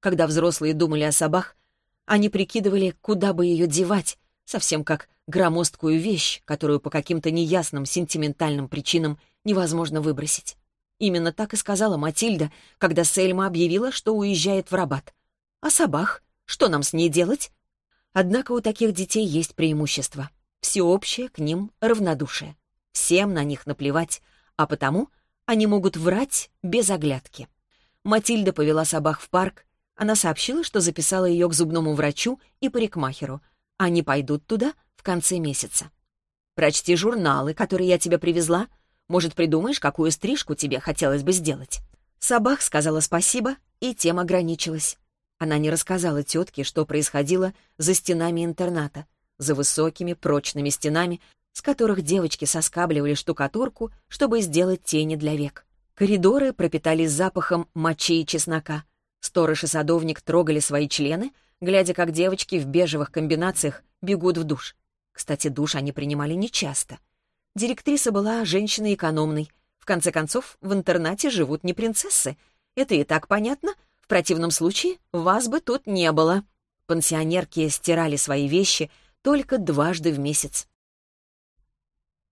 Когда взрослые думали о собах, они прикидывали, куда бы ее девать, совсем как громоздкую вещь, которую по каким-то неясным сентиментальным причинам невозможно выбросить. Именно так и сказала Матильда, когда Сельма объявила, что уезжает в Рабат. А Сабах? Что нам с ней делать? Однако у таких детей есть преимущество. Всеобщее к ним равнодушие. Всем на них наплевать, а потому они могут врать без оглядки. Матильда повела Сабах в парк. Она сообщила, что записала ее к зубному врачу и парикмахеру. Они пойдут туда в конце месяца. «Прочти журналы, которые я тебе привезла», может, придумаешь, какую стрижку тебе хотелось бы сделать?» Сабах сказала спасибо, и тем ограничилась. Она не рассказала тетке, что происходило за стенами интерната, за высокими прочными стенами, с которых девочки соскабливали штукатурку, чтобы сделать тени для век. Коридоры пропитались запахом мочи и чеснока. Сторож и садовник трогали свои члены, глядя, как девочки в бежевых комбинациях бегут в душ. Кстати, душ они принимали нечасто — Директриса была женщиной экономной. В конце концов, в интернате живут не принцессы. Это и так понятно. В противном случае вас бы тут не было. Пансионерки стирали свои вещи только дважды в месяц.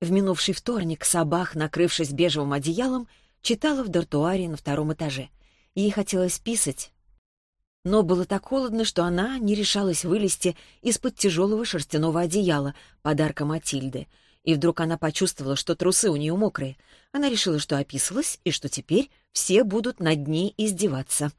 В минувший вторник Сабах, накрывшись бежевым одеялом, читала в дартуаре на втором этаже. Ей хотелось писать, но было так холодно, что она не решалась вылезти из-под тяжелого шерстяного одеяла, подарка Матильды — и вдруг она почувствовала, что трусы у нее мокрые. Она решила, что описалась, и что теперь все будут над ней издеваться.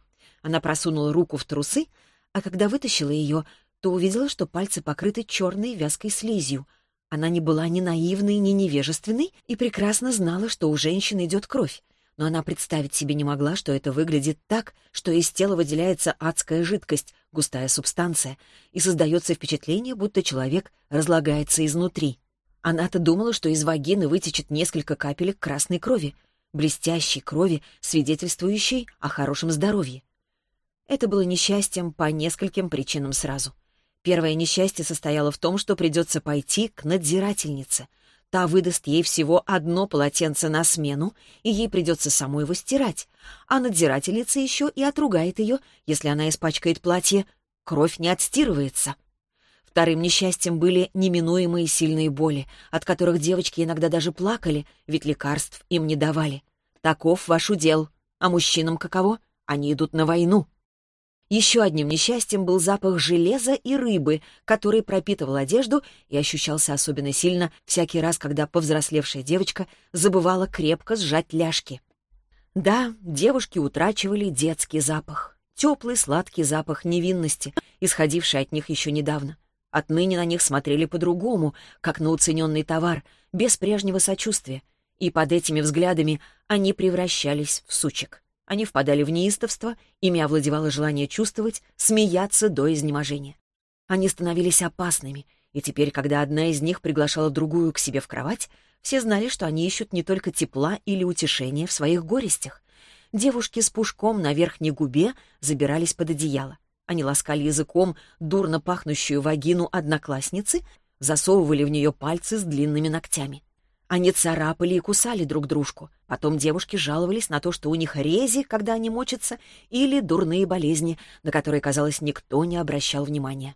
Она просунула руку в трусы, а когда вытащила ее, то увидела, что пальцы покрыты черной вязкой слизью. Она не была ни наивной, ни невежественной и прекрасно знала, что у женщины идет кровь. Но она представить себе не могла, что это выглядит так, что из тела выделяется адская жидкость, густая субстанция, и создается впечатление, будто человек разлагается изнутри. Она-то думала, что из вагины вытечет несколько капелек красной крови, блестящей крови, свидетельствующей о хорошем здоровье. Это было несчастьем по нескольким причинам сразу. Первое несчастье состояло в том, что придется пойти к надзирательнице, Та выдаст ей всего одно полотенце на смену, и ей придется самой его стирать. А надзирательница еще и отругает ее, если она испачкает платье. Кровь не отстирывается. Вторым несчастьем были неминуемые сильные боли, от которых девочки иногда даже плакали, ведь лекарств им не давали. Таков ваш удел. А мужчинам каково? Они идут на войну. Еще одним несчастьем был запах железа и рыбы, который пропитывал одежду и ощущался особенно сильно всякий раз, когда повзрослевшая девочка забывала крепко сжать ляжки. Да, девушки утрачивали детский запах, теплый сладкий запах невинности, исходивший от них еще недавно. Отныне на них смотрели по-другому, как на уцененный товар, без прежнего сочувствия, и под этими взглядами они превращались в сучек. Они впадали в неистовство, ими овладевало желание чувствовать, смеяться до изнеможения. Они становились опасными, и теперь, когда одна из них приглашала другую к себе в кровать, все знали, что они ищут не только тепла или утешения в своих горестях. Девушки с пушком на верхней губе забирались под одеяло. Они ласкали языком дурно пахнущую вагину одноклассницы, засовывали в нее пальцы с длинными ногтями. Они царапали и кусали друг дружку. Потом девушки жаловались на то, что у них рези, когда они мочатся, или дурные болезни, на которые, казалось, никто не обращал внимания.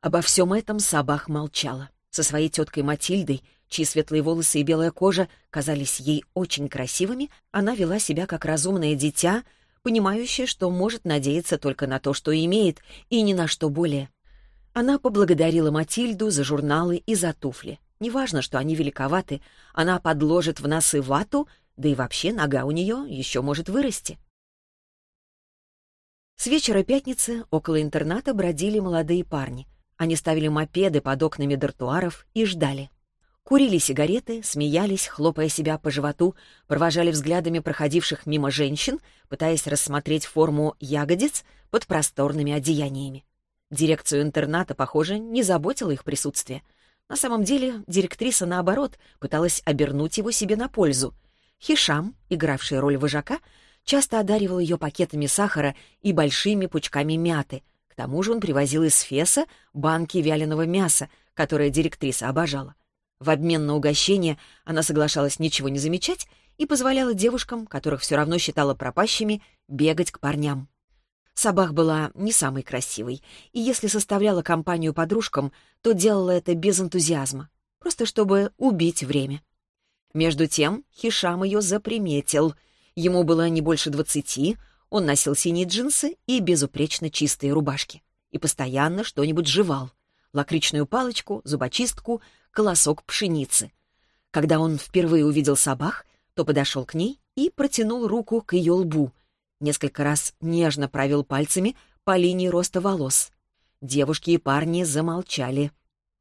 Обо всем этом Сабах молчала. Со своей теткой Матильдой, чьи светлые волосы и белая кожа казались ей очень красивыми, она вела себя как разумное дитя, понимающее, что может надеяться только на то, что имеет, и ни на что более. Она поблагодарила Матильду за журналы и за туфли. Неважно, что они великоваты, она подложит в носы вату, да и вообще нога у нее еще может вырасти. С вечера пятницы около интерната бродили молодые парни. Они ставили мопеды под окнами дартуаров и ждали. Курили сигареты, смеялись, хлопая себя по животу, провожали взглядами проходивших мимо женщин, пытаясь рассмотреть форму ягодиц под просторными одеяниями. Дирекцию интерната, похоже, не заботило их присутствие — на самом деле директриса, наоборот, пыталась обернуть его себе на пользу. Хишам, игравший роль вожака, часто одаривал ее пакетами сахара и большими пучками мяты. К тому же он привозил из Феса банки вяленого мяса, которое директриса обожала. В обмен на угощение она соглашалась ничего не замечать и позволяла девушкам, которых все равно считала пропащими, бегать к парням. Сабах была не самой красивой, и если составляла компанию подружкам, то делала это без энтузиазма, просто чтобы убить время. Между тем Хишам ее заприметил. Ему было не больше двадцати, он носил синие джинсы и безупречно чистые рубашки. И постоянно что-нибудь жевал. Лакричную палочку, зубочистку, колосок пшеницы. Когда он впервые увидел Сабах, то подошел к ней и протянул руку к ее лбу — Несколько раз нежно провел пальцами по линии роста волос. Девушки и парни замолчали.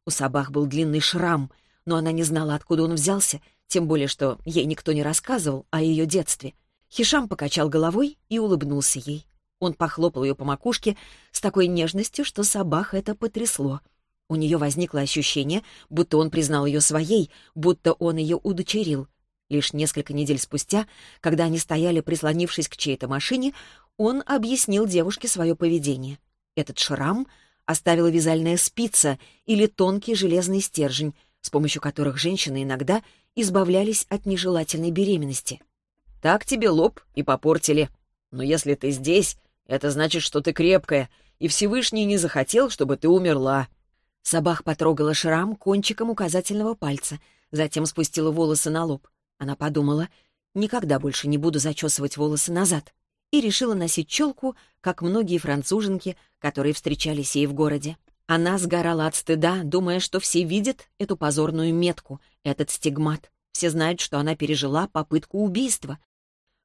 У Сабах был длинный шрам, но она не знала, откуда он взялся, тем более, что ей никто не рассказывал о ее детстве. Хишам покачал головой и улыбнулся ей. Он похлопал ее по макушке с такой нежностью, что Сабах это потрясло. У нее возникло ощущение, будто он признал ее своей, будто он ее удочерил — Лишь несколько недель спустя, когда они стояли, прислонившись к чьей-то машине, он объяснил девушке свое поведение. Этот шрам оставила вязальная спица или тонкий железный стержень, с помощью которых женщины иногда избавлялись от нежелательной беременности. «Так тебе лоб и попортили. Но если ты здесь, это значит, что ты крепкая, и Всевышний не захотел, чтобы ты умерла». Сабах потрогала шрам кончиком указательного пальца, затем спустила волосы на лоб. Она подумала, никогда больше не буду зачесывать волосы назад, и решила носить челку, как многие француженки, которые встречались ей в городе. Она сгорала от стыда, думая, что все видят эту позорную метку, этот стигмат. Все знают, что она пережила попытку убийства.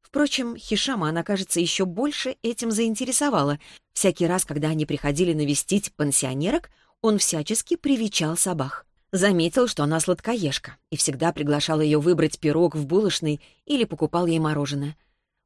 Впрочем, Хишама она, кажется, еще больше этим заинтересовала. Всякий раз, когда они приходили навестить пансионерок, он всячески привечал Сабах. Заметил, что она сладкоежка, и всегда приглашал ее выбрать пирог в булочной или покупал ей мороженое.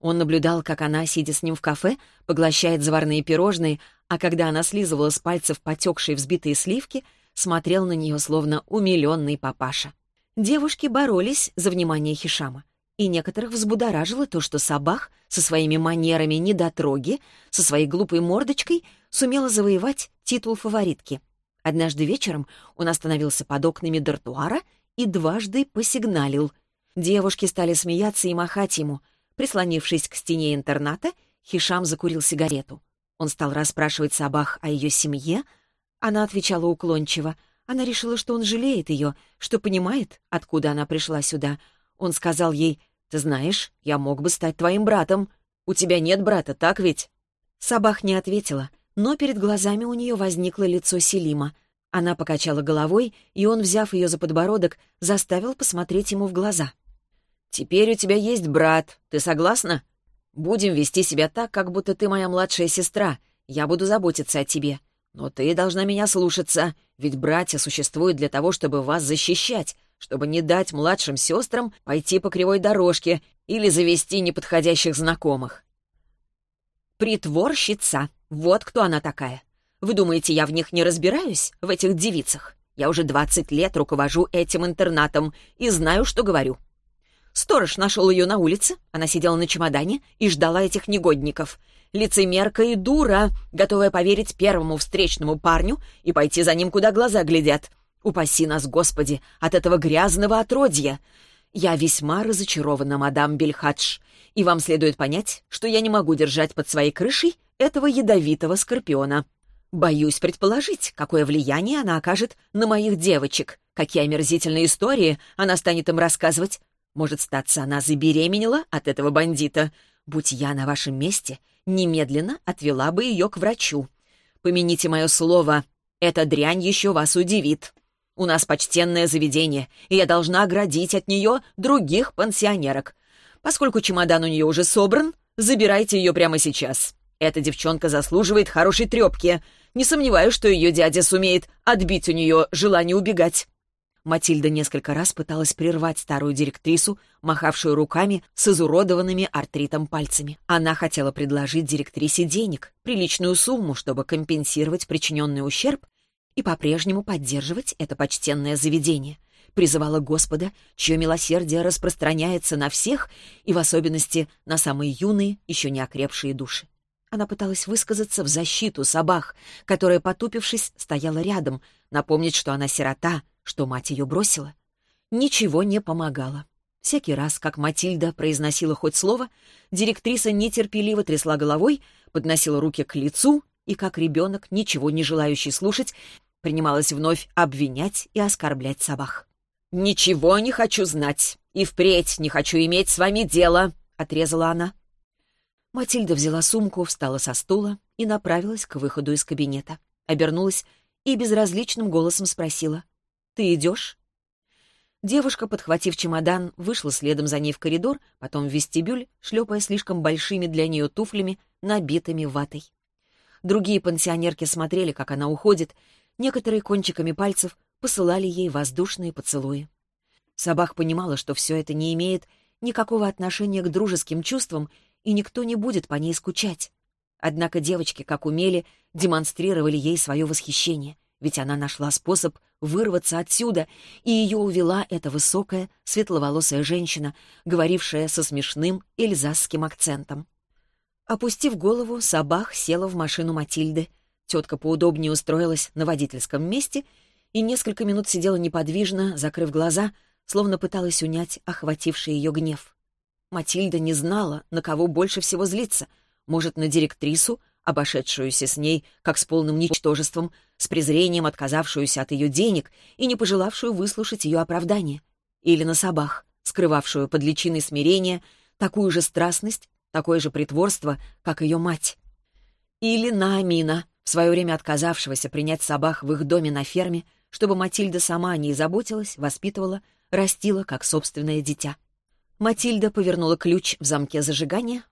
Он наблюдал, как она, сидя с ним в кафе, поглощает заварные пирожные, а когда она слизывала с пальцев потекшие взбитые сливки, смотрел на нее словно умиленный папаша. Девушки боролись за внимание Хишама, и некоторых взбудоражило то, что Сабах со своими манерами недотроги, со своей глупой мордочкой сумела завоевать титул фаворитки — Однажды вечером он остановился под окнами дартуара и дважды посигналил. Девушки стали смеяться и махать ему. Прислонившись к стене интерната, Хишам закурил сигарету. Он стал расспрашивать Сабах о ее семье. Она отвечала уклончиво. Она решила, что он жалеет ее, что понимает, откуда она пришла сюда. Он сказал ей, «Ты знаешь, я мог бы стать твоим братом. У тебя нет брата, так ведь?» Сабах не ответила, но перед глазами у нее возникло лицо Селима. Она покачала головой, и он, взяв ее за подбородок, заставил посмотреть ему в глаза. «Теперь у тебя есть брат. Ты согласна? Будем вести себя так, как будто ты моя младшая сестра. Я буду заботиться о тебе. Но ты должна меня слушаться, ведь братья существуют для того, чтобы вас защищать, чтобы не дать младшим сестрам пойти по кривой дорожке или завести неподходящих знакомых. Притворщица. Вот кто она такая. Вы думаете, я в них не разбираюсь, в этих девицах? Я уже 20 лет руковожу этим интернатом и знаю, что говорю. Сторож нашел ее на улице, она сидела на чемодане и ждала этих негодников. Лицемерка и дура, готовая поверить первому встречному парню и пойти за ним, куда глаза глядят. Упаси нас, Господи, от этого грязного отродья. Я весьма разочарована, мадам Бельхадж, и вам следует понять, что я не могу держать под своей крышей этого ядовитого скорпиона. Боюсь предположить, какое влияние она окажет на моих девочек, какие омерзительные истории она станет им рассказывать, может, статься, она забеременела от этого бандита. Будь я на вашем месте, немедленно отвела бы ее к врачу. Помяните мое слово, эта дрянь еще вас удивит. У нас почтенное заведение, и я должна оградить от нее других пансионерок. Поскольку чемодан у нее уже собран, забирайте ее прямо сейчас. Эта девчонка заслуживает хорошей трепки. Не сомневаюсь, что ее дядя сумеет отбить у нее желание убегать. Матильда несколько раз пыталась прервать старую директрису, махавшую руками с изуродованными артритом пальцами. Она хотела предложить директрисе денег, приличную сумму, чтобы компенсировать причиненный ущерб и по-прежнему поддерживать это почтенное заведение. Призывала Господа, чье милосердие распространяется на всех и в особенности на самые юные, еще не окрепшие души. Она пыталась высказаться в защиту собак, которая, потупившись, стояла рядом, напомнить, что она сирота, что мать ее бросила. Ничего не помогало. Всякий раз, как Матильда произносила хоть слово, директриса нетерпеливо трясла головой, подносила руки к лицу и, как ребенок, ничего не желающий слушать, принималась вновь обвинять и оскорблять собак. «Ничего не хочу знать, и впредь не хочу иметь с вами дело», — отрезала она. Матильда взяла сумку, встала со стула и направилась к выходу из кабинета. Обернулась и безразличным голосом спросила. «Ты идешь?» Девушка, подхватив чемодан, вышла следом за ней в коридор, потом в вестибюль, шлепая слишком большими для нее туфлями, набитыми ватой. Другие пансионерки смотрели, как она уходит, некоторые кончиками пальцев посылали ей воздушные поцелуи. Собак понимала, что все это не имеет никакого отношения к дружеским чувствам, и никто не будет по ней скучать. Однако девочки, как умели, демонстрировали ей свое восхищение — ведь она нашла способ вырваться отсюда, и ее увела эта высокая, светловолосая женщина, говорившая со смешным эльзасским акцентом. Опустив голову, Сабах села в машину Матильды. Тетка поудобнее устроилась на водительском месте и несколько минут сидела неподвижно, закрыв глаза, словно пыталась унять охвативший ее гнев. Матильда не знала, на кого больше всего злиться. Может, на директрису, обошедшуюся с ней как с полным ничтожеством, с презрением отказавшуюся от ее денег и не пожелавшую выслушать ее оправдание. Или на собах, скрывавшую под личиной смирения такую же страстность, такое же притворство, как ее мать. Или на Амина, в свое время отказавшегося принять собак в их доме на ферме, чтобы Матильда сама о ней заботилась, воспитывала, растила как собственное дитя. Матильда повернула ключ в замке зажигания,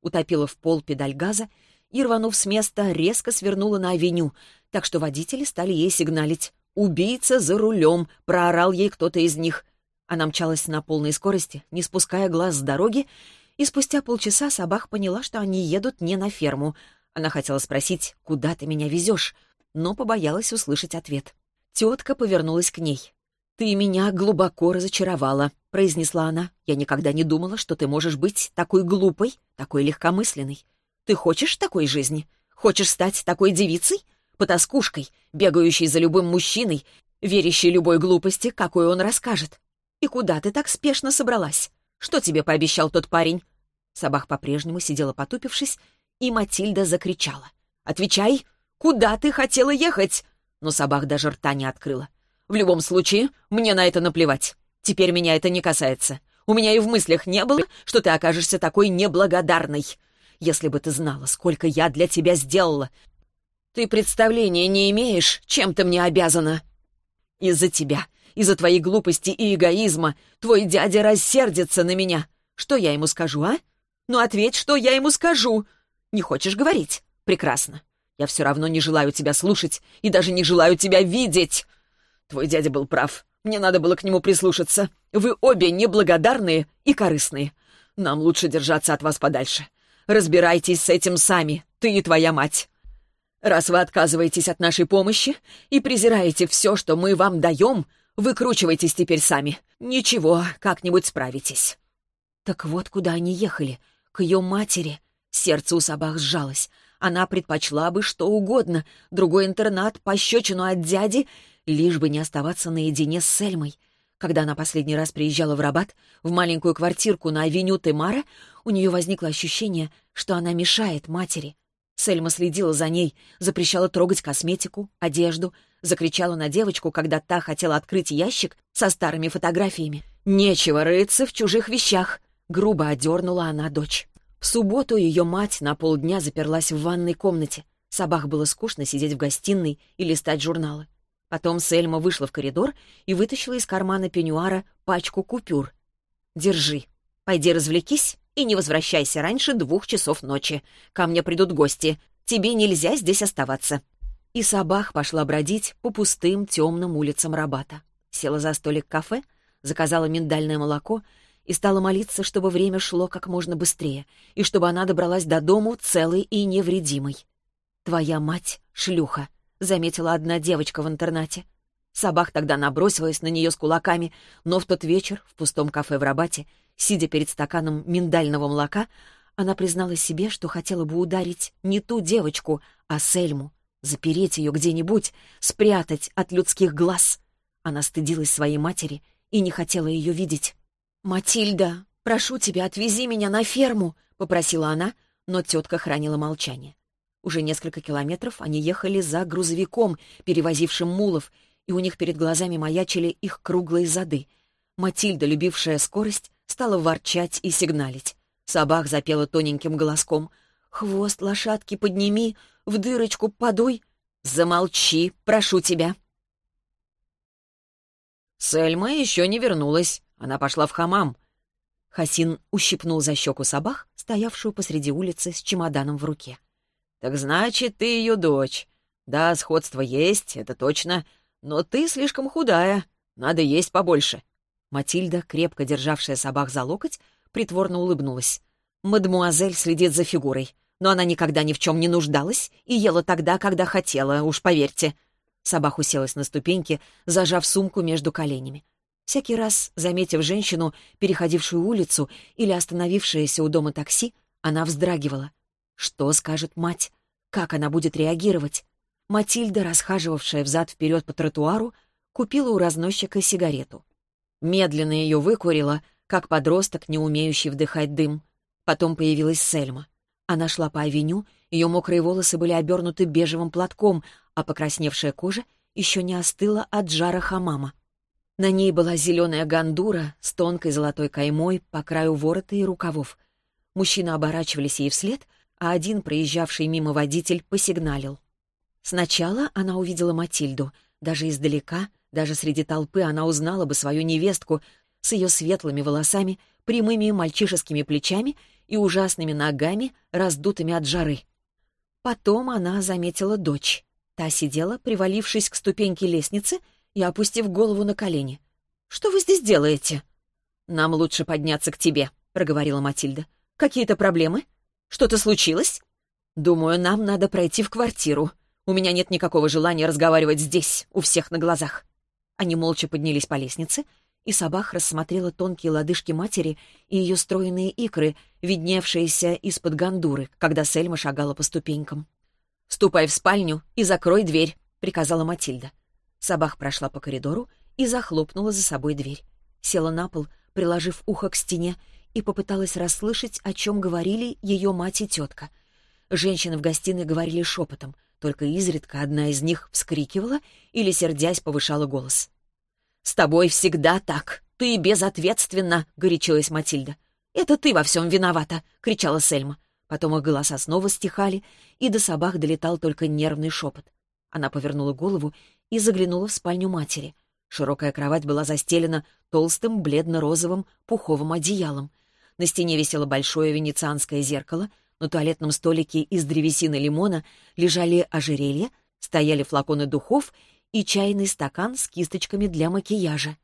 утопила в пол педаль газа и, рванув с места, резко свернула на авеню, так что водители стали ей сигналить. «Убийца за рулем!» — проорал ей кто-то из них. Она мчалась на полной скорости, не спуская глаз с дороги, и спустя полчаса Сабах поняла, что они едут не на ферму. Она хотела спросить, куда ты меня везешь, но побоялась услышать ответ. Тетка повернулась к ней. «Ты меня глубоко разочаровала», — произнесла она. «Я никогда не думала, что ты можешь быть такой глупой, такой легкомысленной. Ты хочешь такой жизни? Хочешь стать такой девицей? Потаскушкой, бегающей за любым мужчиной верящий любой глупости, какой он расскажет. И куда ты так спешно собралась? Что тебе пообещал тот парень?» Собах по-прежнему сидела потупившись, и Матильда закричала. «Отвечай! Куда ты хотела ехать?» Но Собах даже рта не открыла. «В любом случае, мне на это наплевать. Теперь меня это не касается. У меня и в мыслях не было, что ты окажешься такой неблагодарной. Если бы ты знала, сколько я для тебя сделала. Ты представления не имеешь, чем ты мне обязана. Из-за тебя, из-за твоей глупости и эгоизма, твой дядя рассердится на меня. Что я ему скажу, а? Ну, ответь, что я ему скажу. Не хочешь говорить? Прекрасно. Я все равно не желаю тебя слушать и даже не желаю тебя видеть. Твой дядя был прав. Мне надо было к нему прислушаться. Вы обе неблагодарные и корыстные. Нам лучше держаться от вас подальше. Разбирайтесь с этим сами, ты и твоя мать. Раз вы отказываетесь от нашей помощи и презираете все, что мы вам даем, выкручивайтесь теперь сами. Ничего, как-нибудь справитесь». Так вот куда они ехали. К ее матери. Сердце у собак сжалось. Она предпочла бы что угодно, другой интернат, пощечину от дяди, лишь бы не оставаться наедине с Сельмой. Когда она последний раз приезжала в Рабат, в маленькую квартирку на авеню Темара, у нее возникло ощущение, что она мешает матери. Сельма следила за ней, запрещала трогать косметику, одежду, закричала на девочку, когда та хотела открыть ящик со старыми фотографиями. «Нечего рыться в чужих вещах!» — грубо одернула она дочь. В субботу ее мать на полдня заперлась в ванной комнате. Собах было скучно сидеть в гостиной и листать журналы. Потом Сельма вышла в коридор и вытащила из кармана пеньюара пачку купюр. «Держи. Пойди развлекись и не возвращайся раньше двух часов ночи. Ко мне придут гости. Тебе нельзя здесь оставаться». И Сабах пошла бродить по пустым темным улицам Рабата. Села за столик кафе, заказала миндальное молоко и стала молиться, чтобы время шло как можно быстрее, и чтобы она добралась до дому целой и невредимой. «Твоя мать — шлюха», — заметила одна девочка в интернате. Сабах тогда набросилась на нее с кулаками, но в тот вечер в пустом кафе в Рабате, сидя перед стаканом миндального молока, она признала себе, что хотела бы ударить не ту девочку, а Сельму, запереть ее где-нибудь, спрятать от людских глаз. Она стыдилась своей матери и не хотела ее видеть. «Матильда, прошу тебя, отвези меня на ферму», — попросила она, но тетка хранила молчание. Уже несколько километров они ехали за грузовиком, перевозившим мулов, и у них перед глазами маячили их круглые зады. Матильда, любившая скорость, стала ворчать и сигналить. Собак запела тоненьким голоском. «Хвост лошадки подними, в дырочку подуй». «Замолчи, прошу тебя». Сельма еще не вернулась. Она пошла в хамам. Хасин ущипнул за щеку собак, стоявшую посреди улицы с чемоданом в руке. «Так значит, ты ее дочь. Да, сходство есть, это точно, но ты слишком худая, надо есть побольше». Матильда, крепко державшая собак за локоть, притворно улыбнулась. «Мадемуазель следит за фигурой, но она никогда ни в чем не нуждалась и ела тогда, когда хотела, уж поверьте». Собак уселась на ступеньки, зажав сумку между коленями. Всякий раз, заметив женщину, переходившую улицу или остановившуюся у дома такси, она вздрагивала. Что скажет мать? Как она будет реагировать? Матильда, расхаживавшая взад-вперед по тротуару, купила у разносчика сигарету. Медленно ее выкурила, как подросток, не умеющий вдыхать дым. Потом появилась Сельма. Она шла по авеню, ее мокрые волосы были обернуты бежевым платком, а покрасневшая кожа еще не остыла от жара хамама. На ней была зеленая гандура с тонкой золотой каймой по краю ворота и рукавов. Мужчины оборачивались ей вслед, а один, проезжавший мимо водитель, посигналил. Сначала она увидела Матильду. Даже издалека, даже среди толпы она узнала бы свою невестку с ее светлыми волосами, прямыми мальчишескими плечами и ужасными ногами, раздутыми от жары. Потом она заметила дочь. Та сидела, привалившись к ступеньке лестницы — и опустив голову на колени. «Что вы здесь делаете?» «Нам лучше подняться к тебе», — проговорила Матильда. «Какие-то проблемы? Что-то случилось?» «Думаю, нам надо пройти в квартиру. У меня нет никакого желания разговаривать здесь, у всех на глазах». Они молча поднялись по лестнице, и Сабах рассмотрела тонкие лодыжки матери и ее стройные икры, видневшиеся из-под гандуры, когда Сельма шагала по ступенькам. «Ступай в спальню и закрой дверь», — приказала Матильда. Сабах прошла по коридору и захлопнула за собой дверь. Села на пол, приложив ухо к стене, и попыталась расслышать, о чем говорили ее мать и тетка. Женщины в гостиной говорили шепотом, только изредка одна из них вскрикивала или, сердясь, повышала голос. «С тобой всегда так. Ты безответственна!» — горячилась Матильда. «Это ты во всем виновата!» — кричала Сельма. Потом их голоса снова стихали, и до собак долетал только нервный шепот. Она повернула голову и заглянула в спальню матери. Широкая кровать была застелена толстым бледно-розовым пуховым одеялом. На стене висело большое венецианское зеркало, на туалетном столике из древесины лимона лежали ожерелья, стояли флаконы духов и чайный стакан с кисточками для макияжа.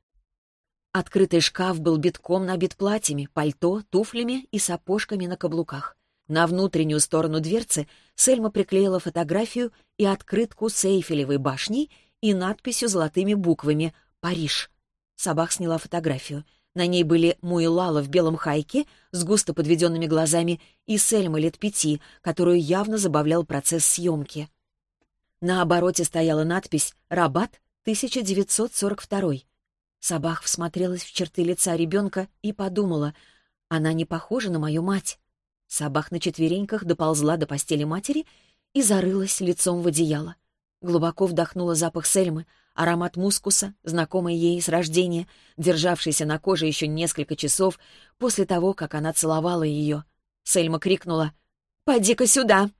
Открытый шкаф был битком набит платьями, пальто, туфлями и сапожками на каблуках. На внутреннюю сторону дверцы Сельма приклеила фотографию и открытку с Эйфелевой башней и надписью золотыми буквами «Париж». Сабах сняла фотографию. На ней были Муилала в белом хайке с густо подведенными глазами и Сельма лет пяти, которую явно забавлял процесс съемки. На обороте стояла надпись «Рабат, 1942». Сабах всмотрелась в черты лица ребенка и подумала, она не похожа на мою мать. Сабах на четвереньках доползла до постели матери и зарылась лицом в одеяло. Глубоко вдохнула запах Сельмы, аромат мускуса, знакомый ей с рождения, державшийся на коже еще несколько часов после того, как она целовала ее. Сельма крикнула «Поди-ка сюда!».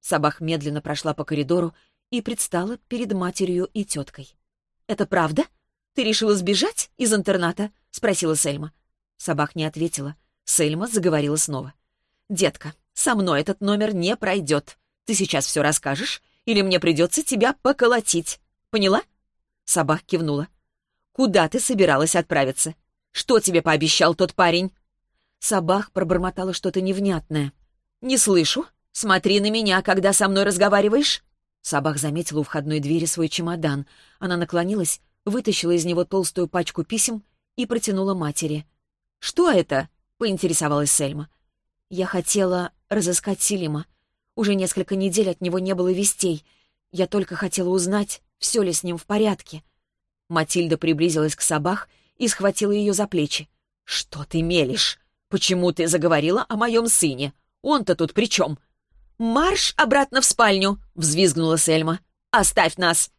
Сабах медленно прошла по коридору и предстала перед матерью и теткой. «Это правда? Ты решила сбежать из интерната?» — спросила Сельма. Сабах не ответила. Сельма заговорила снова. «Детка, со мной этот номер не пройдет. Ты сейчас все расскажешь, или мне придется тебя поколотить. Поняла?» Собак кивнула. «Куда ты собиралась отправиться? Что тебе пообещал тот парень?» Собах пробормотала что-то невнятное. «Не слышу. Смотри на меня, когда со мной разговариваешь». Собах заметила у входной двери свой чемодан. Она наклонилась, вытащила из него толстую пачку писем и протянула матери. «Что это?» — поинтересовалась Сельма. «Я хотела разыскать Селима. Уже несколько недель от него не было вестей. Я только хотела узнать, все ли с ним в порядке. Матильда приблизилась к Сабах и схватила ее за плечи. «Что ты мелешь? Почему ты заговорила о моем сыне? Он-то тут при чем?» «Марш обратно в спальню!» — взвизгнула Сельма. «Оставь нас!»